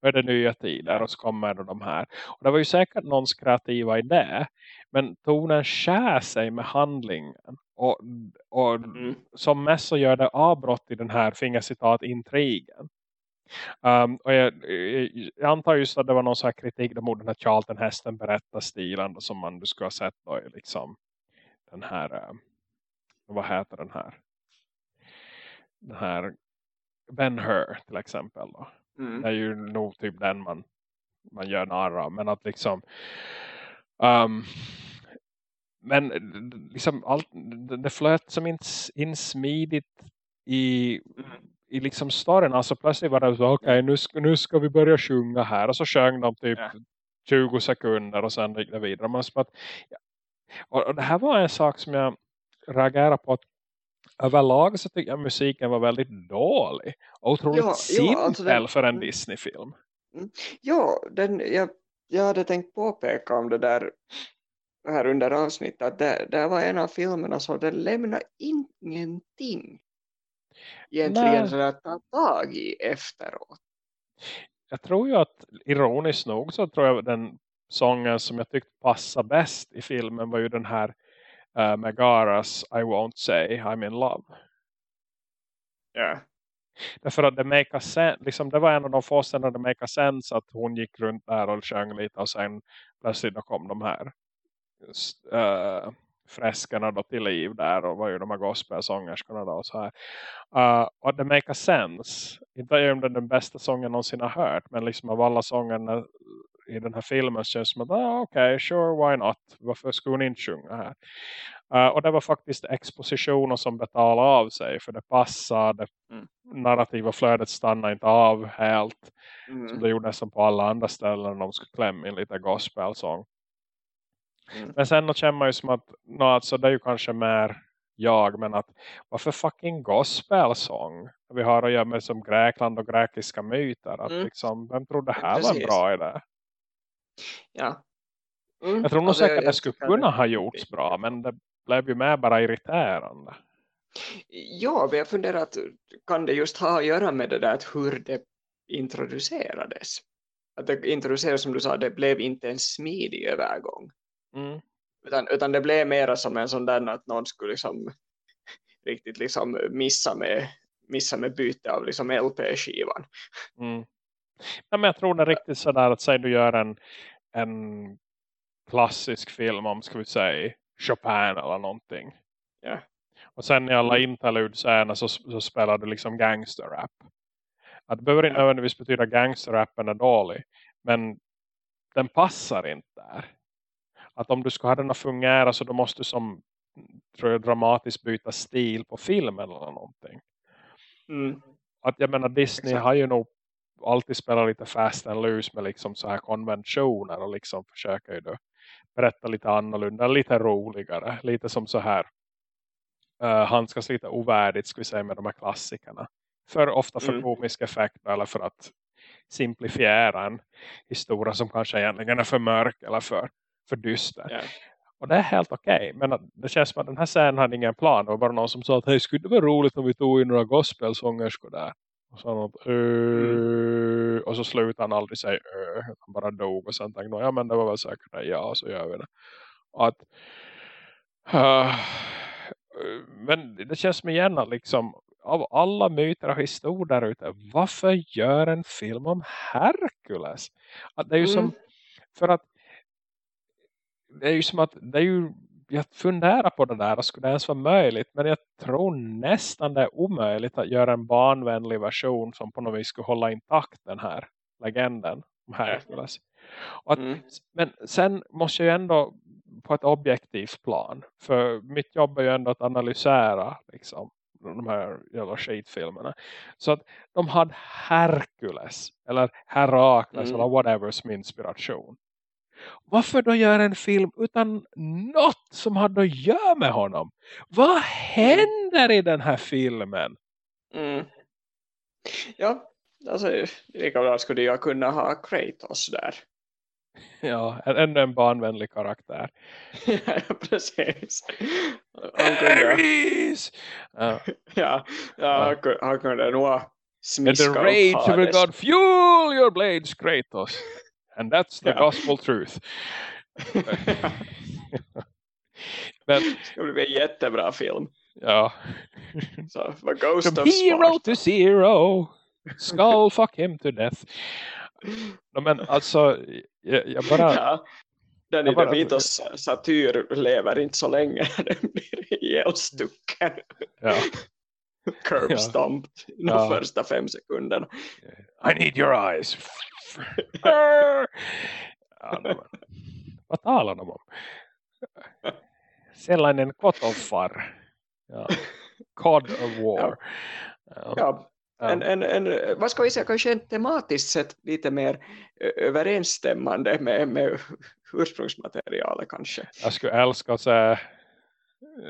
nu är det nya tider och så kommer de här. Och det var ju säkert någons kreativa idé, men tonen skär sig med handlingen. Och, och mm. som mest så gör det avbrott i den här fingercitat-intrigen. Um, och jag, jag, antar just att det var någon sån här kritik mot den här Charlton Hesten berättar stilen som man du skulle ha sett då liksom den här uh, vad heter den här den här Ben Hur till exempel då. Mm. Det är ju nog typ den man, man gör narr av. Men att liksom um, men liksom allt, det flöt som inte insmidigt i, i liksom storyn. Alltså plötsligt var det så, okej okay, nu, ska, nu ska vi börja sjunga här. Och så sjöng de typ ja. 20 sekunder och sen gick det vidare. Man att, och, och det här var en sak som jag reagerade på att överlag så tycker jag musiken var väldigt dålig. Otroligt ja, simpel ja, alltså den, för en Disney-film. Mm. Ja, den, jag, jag hade tänkt påpeka om det där här under avsnittet att det, det var en av filmerna som den lämnar ingenting egentligen så att ta tag i efteråt. Jag tror ju att ironiskt nog så tror jag den sången som jag tyckte passade bäst i filmen var ju den här uh, Megaras I won't say I'm in love. Ja. Yeah. Därför att det make sense, liksom det var en av de få scenerna det make sense att hon gick runt där och sjöng lite och sen plötsligt kom de här uh, freskarna då till liv där och var ju de här gospelsångerskorna då och så här. Uh, och det make sense. Inte är det den bästa sången någonsin har hört men liksom av alla sångerna i den här filmen känns som att ah, okej, okay, sure, why not? Varför skulle hon inte sjunga här? Uh, och det var faktiskt expositioner som betalade av sig för det passade. Mm. Narrativa flödet stannade inte av helt. Mm. Som det gjorde nästan på alla andra ställen de skulle klämma in lite gospelsång. Mm. Men sen då känner man ju som att no, alltså, det är ju kanske mer jag. Men att varför fucking gospelsång? Vi har att göra med som Grekland och grekiska myter. Att Mm. liksom, vem tror det här var en Precis. bra idé? Ja. Mm. Jag tror nog Alltså, säkert att det skulle kunna ha gjorts bra. Men det blev ju mer bara irriterande. Ja, men jag funderar att kan det just ha att göra med det där att hur det introducerades? Att det introducerades som du sa, det blev inte en smidig övergång. Mm. Utan, utan det blev mera som en sån där att någon skulle liksom riktigt liksom missa med, missa med byte av liksom LP-skivan. Mm. Ja, men jag tror det är riktigt sådär att säg du gör en, en klassisk film om ska vi säga Chopin eller någonting. Ja. Och sen i alla interludscener så, så spelar du liksom gangsterrap. Att det behöver inte Ja. nödvändigtvis betyda gangsterrappen är dålig. Men den passar inte där. Att om du ska ha den att fungera så då måste du som tror jag, dramatiskt byta stil på filmen eller någonting. Mm. Att jag menar Disney Exakt. har ju nog alltid spelat lite fast and loose med liksom så här konventioner och liksom försöker ju då berätta lite annorlunda, lite roligare, lite som så här uh, handskas lite ovärdigt ska vi säga med de här klassikerna. För ofta för Mm. komisk effekt eller för att simplifiera en historia som kanske egentligen är för mörk eller för, för dyster. Ja. Och det är helt okej. Men att det känns som att den här scenen hade ingen plan. Det var bara någon som sa att hej, skulle det vara roligt om vi tog in några gospelsångerskor där? Och så något, Mm. Och så slutade han aldrig säga "Eh", Han bara dog och sen tänkte jag, ja men det var väl säkert. Ja, så gör vi det. Att, eh, men det känns som igen att liksom av alla myter och historier där ute, varför gör en film om Herkules? Att det är ju som, Mm. för att det är ju som att det är ju, jag funderar på det där, skulle det ens vara möjligt? Men jag tror nästan det är omöjligt att göra en barnvänlig version som på något vis skulle hålla intakt den här legenden om Herkules. Och att, Mm. Men sen måste jag ju ändå på ett objektivt plan, för mitt jobb är ju ändå att analysera liksom, de här jävla skitfilmerna. Så att de hade Herkules eller Herakles Mm. eller whatever som inspiration. Varför då göra en film utan något som hade att göra med honom? Vad händer i den här filmen? Mm. Ja, alltså lika bra skulle jag kunna ha Kratos där. Ja, än- ännu en barnvänlig karaktär. ja, precis. Han kunde! Ja. ja, ja, han kunde, nog ha And smiska the rage of a god fuel your blades Kratos. And that's the Ja. gospel truth. Men Det skulle bli en jättebra film. ja. Så, vad Ghost From of hero Sparta. to zero. Skull fuck him to death. No, men alltså, jag, jag bara... Ja. Den i Davidos satyr lever inte så länge. Den blir ihjälstucken. Ja. Curb Ja. de Ja. första fem sekunderna. I need your eyes. ja, no, men, vad talar de om? Sellainen kotoffar. Ja. Cod of war. Ja. Ja, en, en, en, vad ska vi säga, kanske en tematiskt sett lite mer överensstämmande med, med ursprungsmaterialet kanske. Jag skulle älska att säga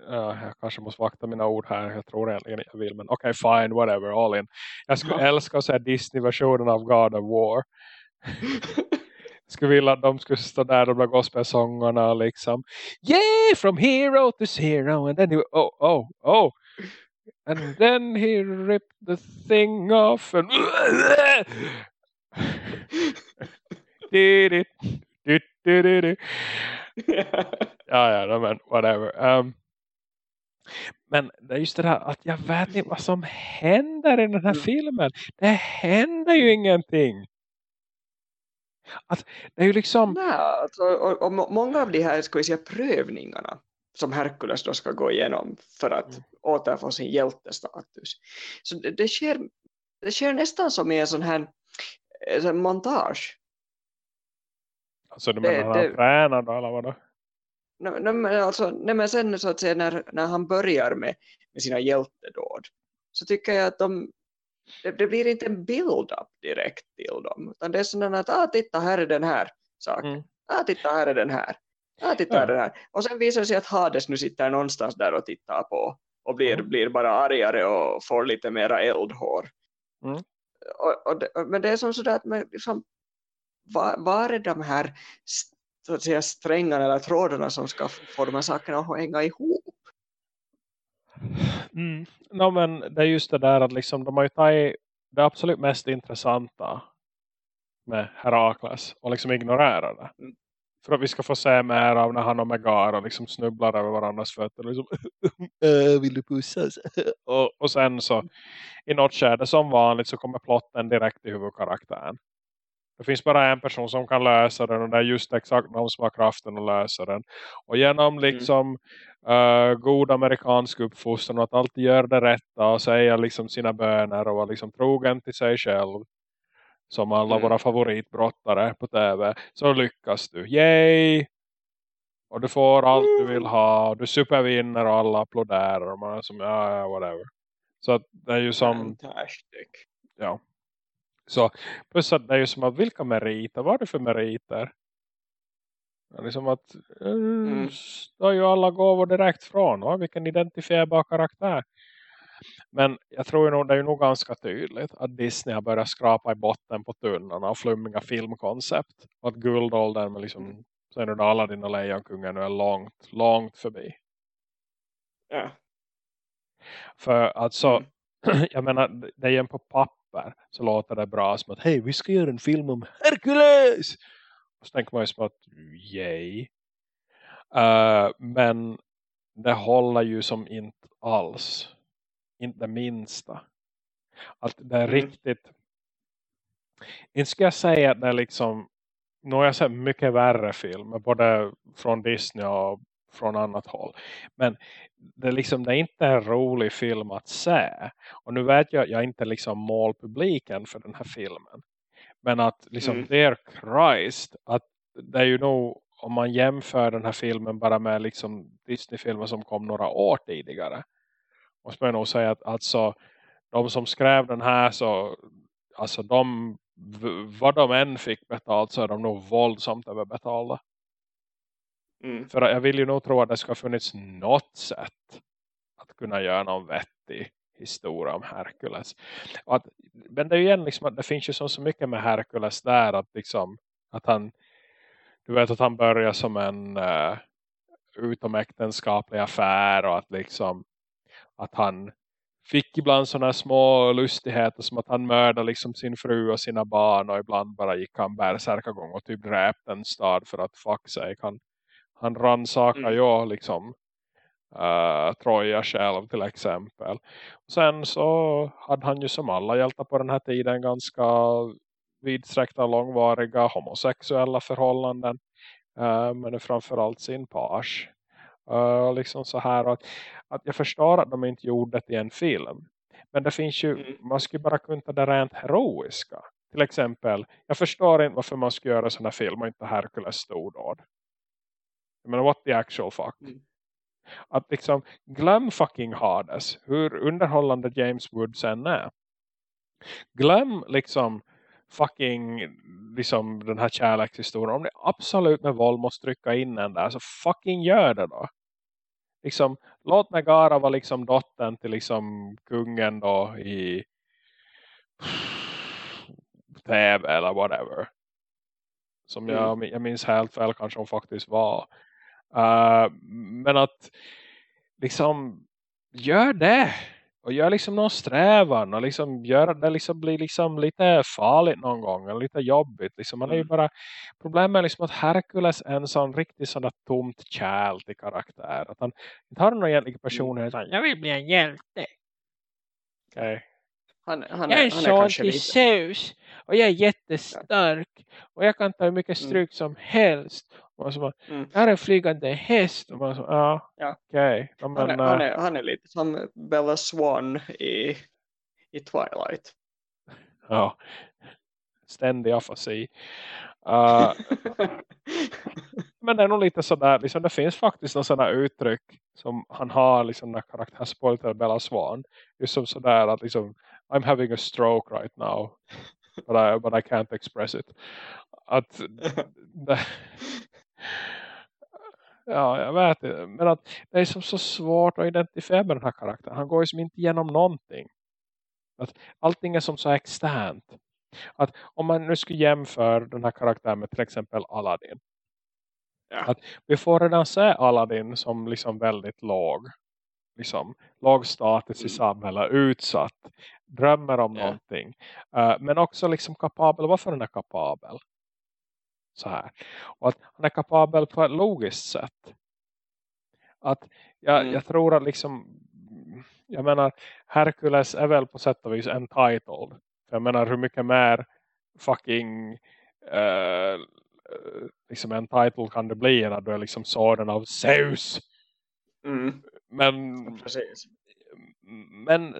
ja, jag kanske måste vakta mina ord här. Jag tror egentligen jag vill. Men okej, okay, fine, whatever, all in. Jag skulle Ja. älska att säga Disney-versionen av God of War. Jag skulle vilja att de skulle stå där, de där gospelsångerna och liksom Yeah, from hero to zero and then he, oh, oh, oh and then he ripped the thing off and did it did, did, did, did. Ja, ja, men whatever. Um, men det är just det där att jag vet inte vad som händer i den här Mm. filmen. Det händer ju ingenting. Att det är ju liksom... Nej, alltså, och, och må- många av de här ska vi säga, prövningarna som Herkules då ska gå igenom för att Mm. återfå sin hjältestatus. Så det, det, sker, det sker nästan som i en sån här en sån montage. Alltså du det- menar det- han tränar då eller vadå? Alltså, nej, men sen så att säga när, när han börjar med, med sina hjältedåd så tycker jag att de, det, det blir inte en build-up direkt till dem utan det är sådana att ah, titta här är den här saken, Mm. ah, titta här är den här Ja, titta ja. det här. Och sen visar det sig att Hades nu sitter någonstans där och tittar på och blir, mm. blir bara argare och får lite mera eldhår. Mm. Och, och men det är som sådär att man, liksom, var, var är de här så att säga, strängarna eller trådarna som ska få de här sakerna att hänga ihop? Mm. No, men det är just det där att liksom, de har ju tagit det absolut mest intressanta med Herakles och liksom ignorerar det. Mm. För att vi ska få se mer av när han och Megara liksom snubblar över varandras fötter. Liksom, äh, vill du pussas? och, och sen så i något skärde som vanligt så kommer plotten direkt till huvudkaraktären. Det finns bara en person som kan lösa den och det är just exakt de som har kraften att lösa den. Och genom mm. liksom mm. uh, god amerikansk uppfostran att alltid göra det rätta och säga liksom sina böner och vara liksom trogen till sig själv som alla mm. våra favoritbrottare på tv så lyckas du. Yay! Och du får allt du vill ha. Och du supervinner och alla applåderar. Och man är som, ja, ja, whatever. Så det är ju som... Fantastic. Ja. Så plus att det är ju som att vilka meriter? Vad är det för meriter? Det liksom att eh, mm. då är ju alla gåvor direkt från. Va? Vilken identifierbar karaktär. Men jag tror nog det är nog ganska tydligt att Disney har börjat skrapa i botten på tunnorna och flummiga filmkoncept. Och att guldåldern med liksom mm. sen är alla dina lejonkungen nu är långt, långt förbi. Ja. För alltså, mm. jag menar, det är ju på papper så låter det bra som att hej, vi ska göra en film om Hercules! Och så tänker man ju som att, yay. Uh, men det håller ju som inte alls inte det minsta. Att det är mm. riktigt inte ska jag säga att det är liksom nu har jag sett mycket värre filmer både från Disney och från annat håll. Men det är, liksom, det är inte en rolig film att se. Och nu vet jag jag inte liksom målpubliken för den här filmen. Men att liksom, mm. dear Christ, att det är ju nog om man jämför den här filmen bara med liksom Disney-filmer som kom några år tidigare måste man nog säga att alltså de som skrev den här så alltså de vad de än fick betalt så är de nog våldsamt överbetalda. Mm. För jag vill ju nog tro att det ska ha funnits något sätt att kunna göra någon vettig historia om Herkules. Att, men det är ju igen liksom att det finns ju så, så mycket med Herkules där att liksom att han du vet att han börjar som en uh, utomäktenskaplig affär och att liksom att han fick ibland sådana små lustigheter som att han mördade liksom sin fru och sina barn och ibland bara gick han bärsärkagång och typ dräpte en stad för att fuck sig. Han, han rannsakar mm. ju liksom uh, Troja själv till exempel. Sen så hade han ju som alla hjältar på den här tiden ganska vidsträckta långvariga homosexuella förhållanden. Uh, men framförallt sin page. Uh, liksom så här att, att jag förstår att de inte gjorde det till en film. Men det finns ju, mm. man skulle bara kunna det rent heroiska. Till exempel, jag förstår inte varför man ska göra sådana filmer och inte Hercules stordåd. Men what the actual fuck? Mm. Att liksom, glöm fucking Hades. Hur underhållande James Woods än är. Glöm liksom fucking liksom den här kärlekshistorien. Om det absolut med våld måste trycka in den där så fucking gör det då. Liksom, låt Megara vara liksom dottern till liksom kungen då i TV eller whatever. Som mm. jag, jag minns helt väl kanske hon faktiskt var. Uh, men att liksom gör det och gör liksom någon strävan och liksom gör att det liksom blir liksom lite farligt någon gång eller lite jobbigt. Liksom man är ju mm. bara, problemet är liksom att Herkules är en sån riktigt sån där tomt kärl till karaktär. Att han inte har någon egentlig personlighet. Mm. Jag vill bli en hjälte. Okay. Han, han, jag är en son till Zeus och jag är jättestark och jag kan ta hur mycket mm. stryk mm. som helst och så bara, mm. här är en flygande häst. Och man så, ja, ja. okej. Okay. han, är, han, är, han är lite som Bella Swan i, i Twilight. Ja, ständig afasi. Uh, men det är nog lite sådär, liksom, det finns faktiskt några sådana uttryck som han har, liksom när karaktärspolitiker Bella Swan. Just som sådär att liksom, I'm having a stroke right now. But I, but I can't express it. Att det, Ja, jag vet inte. Men att det är som så svårt att identifiera med den här karaktären. Han går ju som inte igenom någonting. Att allting är som så externt. Att om man nu skulle jämföra den här karaktären med till exempel Aladdin. Ja. Att vi får redan se Aladdin som liksom väldigt låg. Liksom låg status i Mm. samhället. Utsatt. Drömmer om Ja. någonting. Eh, men också liksom kapabel. Varför han är kapabel? Så här. Och att han är kapabel på ett logiskt sätt. Att jag, Mm. jag tror att liksom jag menar Hercules är väl på sätt och vis entitled. För jag menar hur mycket mer fucking eh, liksom entitled kan det bli när du är liksom sådan av Zeus. Mm. Men, Precis. men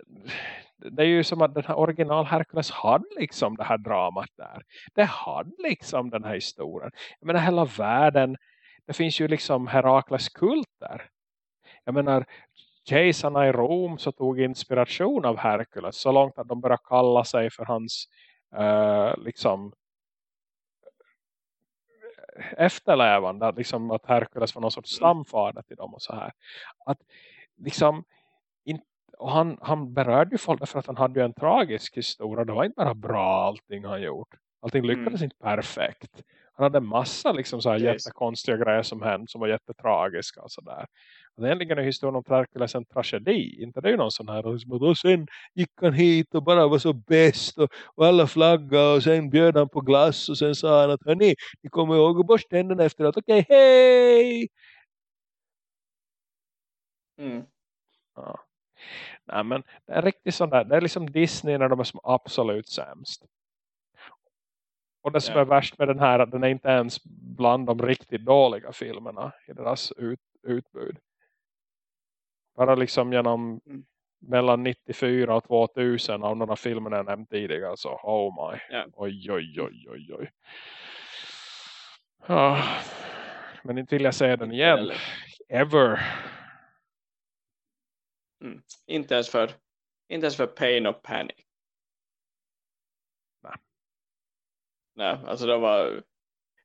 det är ju som att den här original Hercules hade liksom det här dramat där. Det hade liksom den här historien. Jag menar hela världen, det finns ju liksom Herakles kult där. Jag menar kejsarna i Rom så tog inspiration av Hercules så långt att de började kalla sig för hans eh, liksom efterlevande, liksom att Hercules var någon sorts stamfader till dem och så här. Att liksom och han, han berörde ju folk därför att han hade ju en tragisk historia. Det var inte bara bra allting han gjort. Allting lyckades Mm. inte perfekt. Han hade en massa liksom så här Yes. jättekonstiga grejer som hände som var jättetragiska och sådär. Och egentligen är historien om Hercules en tragedi. Inte det är ju någon sån här liksom, och sen gick han hit och bara var så bäst och, och alla flagga och sen bjöd han på glass och sen sa han att hörni, ni kommer ihåg att borsta tänderna efteråt. Okej, hej! Mm. Ja. Nej men det är riktigt sån där. Det är liksom Disney när de är som absolut sämst. Och det som Ja. är värst med den här att den är inte ens bland de riktigt dåliga filmerna i deras ut, utbud. Bara liksom genom Mm. mellan 94 och 2000 av några filmer jag nämnt tidigare så oh my. Ja. Oj oj oj oj oj. Ja. Men inte vill jag se den igen. Eller- Ever. Inte ens för inte ens för pain och panic. Nej. Nej, alltså det var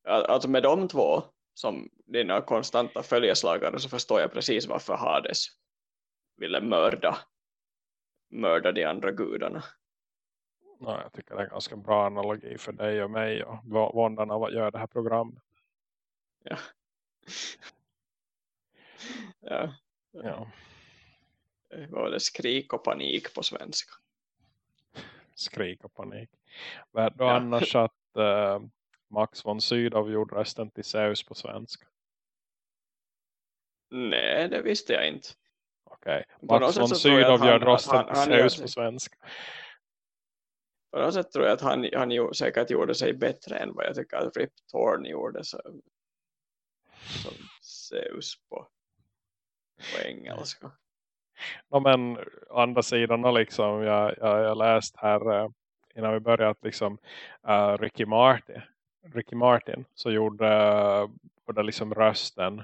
alltså med de två som dina konstanta följeslagare så förstår jag precis varför Hades ville mörda mörda de andra gudarna. Ja, jag tycker det är en ganska bra analogi för dig och mig och vå- våndan av att göra det här programmet. Ja. ja, Ja. Vad var det? Skrik och panik på svenska. Skrik och panik. Vet du Ja. annars att eh, Max von Sydow gjorde rösten till Zeus på svenska? Nej, det visste jag inte. Okej. Något Max von Sydow gör rösten han- till Zeus på svenska. På något sätt tror jag att han, han gjorde, säkert gjorde sig bättre än vad jag tycker att Rip Torn gjorde så, som Zeus på, på engelska. Ja, men å andra sidan liksom, jag, jag, jag läst här eh, innan vi började att liksom eh, Ricky Martin Ricky Martin så gjorde uh, både liksom rösten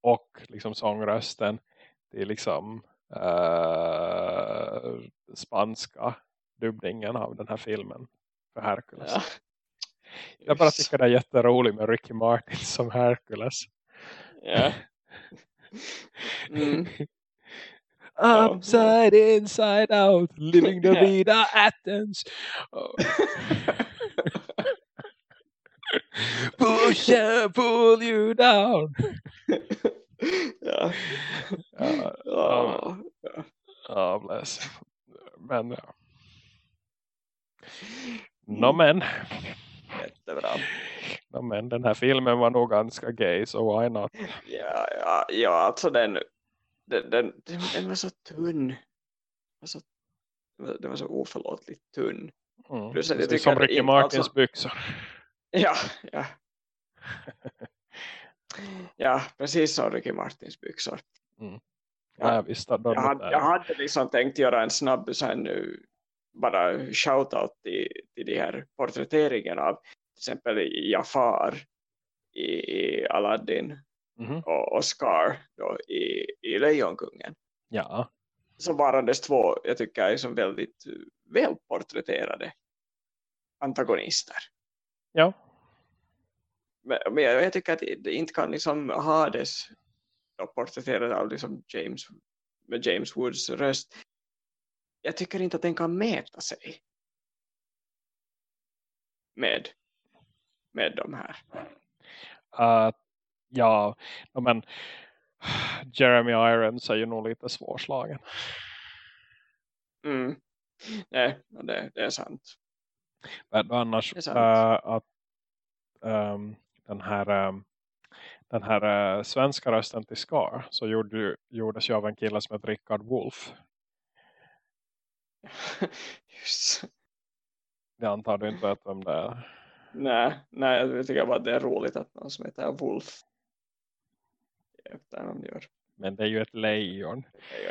och liksom sångrösten till liksom eh, spanska dubbningen av den här filmen för Hercules. Ja. Jag bara tycker det är jätteroligt med Ricky Martin som Hercules. Ja. Mm. Upside, inside out, living the vida Athens. Oh. Push and pull you down. ja. Ja, Ja. ja bless. Men ja. No, men. Jättebra. No, men den här filmen var nog ganska gay så why not? Ja, ja, ja alltså den, den, den, den, var så tunn. Den var- den var så oförlåtligt tunn. Mm. Plus Det är som Ricky Martins alltså- byxor. Ja, ja. Ja, precis som Ricky Martins byxor. Ja, jag visste att de Jag hade, jag hade liksom tänkt göra en snabb så här nu, bara shoutout till, till de här porträtteringen av till exempel Jafar i, i Aladdin Mhm. och, och Scar då, i, i Lejonkungen. Ja. Som varandes två, jag tycker är som väldigt eh, välporträtterade antagonister. Ja. Men, men jag, jag tycker att det inte kan liksom Hades då porträtterad av liksom James, med James Woods röst. Jag tycker inte att den kan mäta sig med, med de här. Uh, ja, men Jeremy Irons är ju nog lite svårslagen. Mm. Nej, det, det är sant. Men annars uh, att um, den här um, den här uh, svenska rösten till Scar så gjorde, gjordes ju av en kille som heter Rickard Wolff. Just. Jag antar du inte vet vem det är. Nej, nej, jag tycker bara att det är roligt att någon som heter Wolf efternamn gör. Men det är ju ett lejon.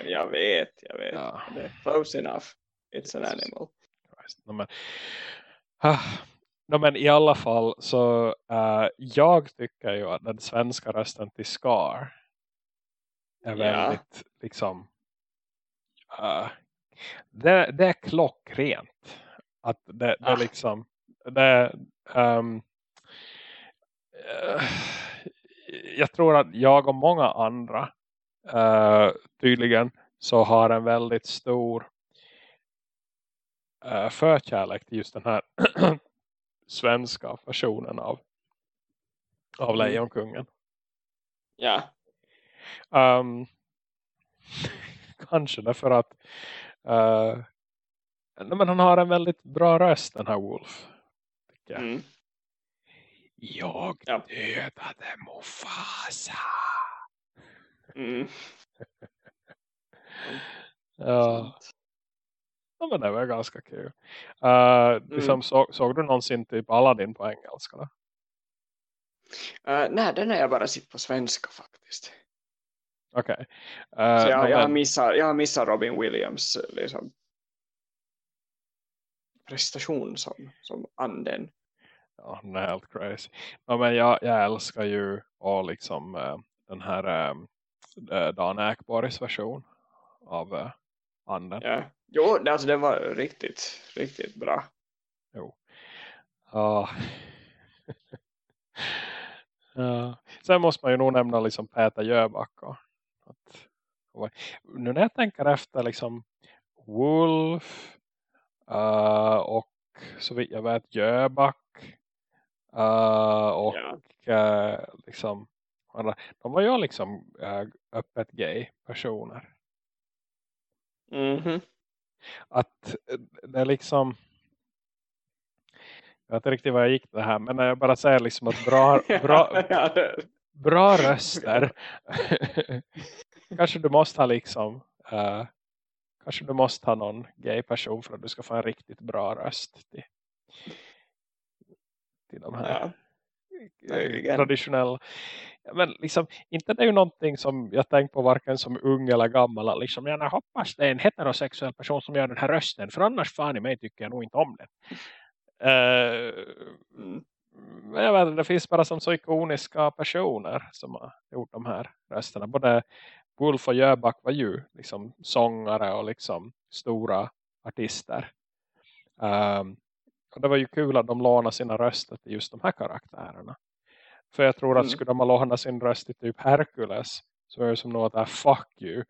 Jag vet, jag vet. Ja. Det är close enough. It's an animal. No, men, ah, no, men i alla fall så uh, jag tycker ju att den svenska rösten till Scar är väldigt liksom uh, det, det är klockrent. Att det, det ah. liksom det um, uh, jag tror att jag och många andra uh, tydligen så har en väldigt stor uh, förkärlek till just den här svenska versionen av, av mm. Lejonkungen. Ja. Um, kanske därför att uh, men han har en väldigt bra röst den här Wolf. Mm. Jag ja. dödade Mufasa. Mm. ja. ja. men det var ganska kul. Uh, liksom, mm. så, såg du någonsin typ Aladdin på engelska? Då? Uh, nej, den har jag bara sett på svenska faktiskt. Okej. Okay. Uh, jag, jag, men... missar, jag missar Robin Williams liksom, prestation som, som anden ja, den är helt crazy. Ja, men jag, jag älskar ju och liksom äh, den här äh, Dan Ekborgs version av äh, anden. Ja. Jo, alltså den var riktigt, riktigt bra. Jo. Ja. ja. Sen måste man ju nog nämna liksom Peter Jöback. Och, att, nu när jag tänker efter liksom Wolf uh, och så vitt jag vet Jöback Uh, och ja. uh, liksom de var ju liksom uh, öppet gay personer. Mm -hmm. Att det är liksom jag vet inte riktigt vad jag gick det här men jag bara säger liksom att bra, bra, bra röster kanske du måste ha liksom kanske du måste ha någon gay person för att du ska få en riktigt bra röst till, till de här ja. traditionella. Men liksom, inte det är ju någonting som jag tänkt på varken som ung eller gammal. Liksom, jag hoppas det är en heterosexuell person som gör den här rösten. För annars fan i mig tycker jag nog inte om den. Uh, men jag vet det finns bara som så ikoniska personer som har gjort de här rösterna. Både Wolf och Jöback var ju liksom sångare och liksom stora artister. Um, och det var ju kul att de lånade sina röster till just de här karaktärerna. För jag tror att mm. skulle de ha lånat sin röst till typ Hercules så är det som något där fuck you.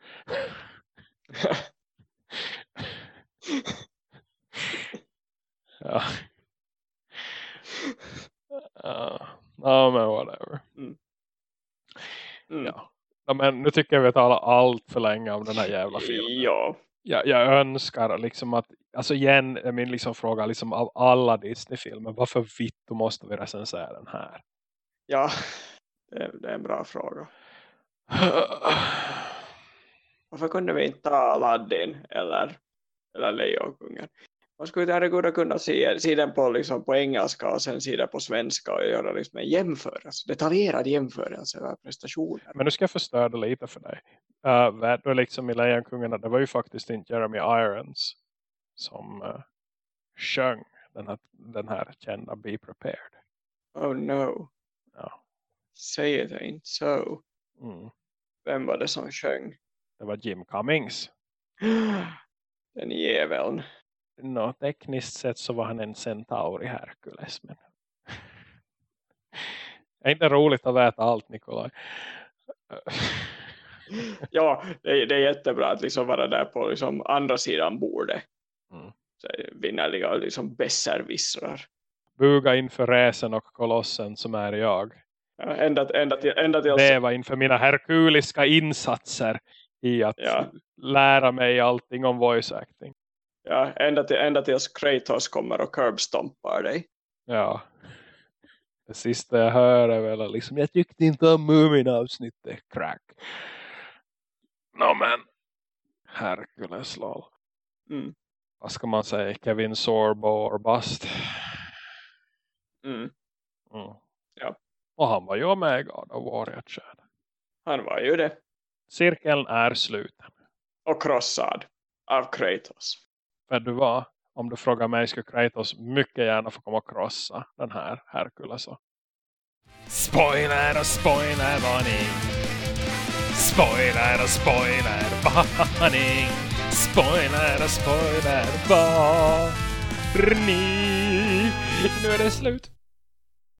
ja. Ja, uh, men whatever. Mm. Mm. Ja. ja. men nu tycker jag vi talar allt för länge om den här jävla filmen. Ja, jag, jag önskar liksom att, alltså igen är min liksom fråga liksom av alla Disney-filmer, varför vitt måste vi recensera den här? Ja, det är, det är en bra fråga. varför kunde vi inte ta Aladdin eller, eller Lejonkungen? Man skulle herregud kunna se, se den på, liksom, på engelska och sen se den på svenska och göra liksom en jämförelse, detaljerad jämförelse över prestationer. Men nu ska jag förstöra det lite för dig. Uh, då liksom i Lejonkungarna, det var ju faktiskt inte Jeremy Irons som uh, sjöng den här, den här kända Be Prepared. Oh no. Ja. Säg det inte så. Mm. Vem var det som sjöng? Det var Jim Cummings. Den jäveln no, tekniskt sett så var han en centaur i Herkules. Men det är inte roligt att veta allt, Nikolaj. ja, det, det, är jättebra att liksom vara där på liksom andra sidan bordet. Mm. Så vinnerliga liksom besservissrar. Buga inför resen och kolossen som är jag. Ja, ända, ända till, ända till Leva inför mina herkuliska insatser i att ja. lära mig allting om voice acting. Ja, ända, till, ända tills Kratos kommer och curbstompar dig. Ja. Det sista jag hör är väl liksom, jag tyckte inte om Moomin-avsnittet, crack. No men, Herkules lol. Mm. Vad ska man säga, Kevin Sorbo or bust. Mm. Mm. Ja. Och han var ju med i God of War, jag Han var ju det. Cirkeln är sluten. Och krossad av Kratos. Men du var. Om du frågar mig skulle Kratos mycket gärna få komma och krossa den här Herkules. Spoiler och spoiler varning. Spoiler och spoiler varning. Spoiler och spoiler varning. Nu är det slut.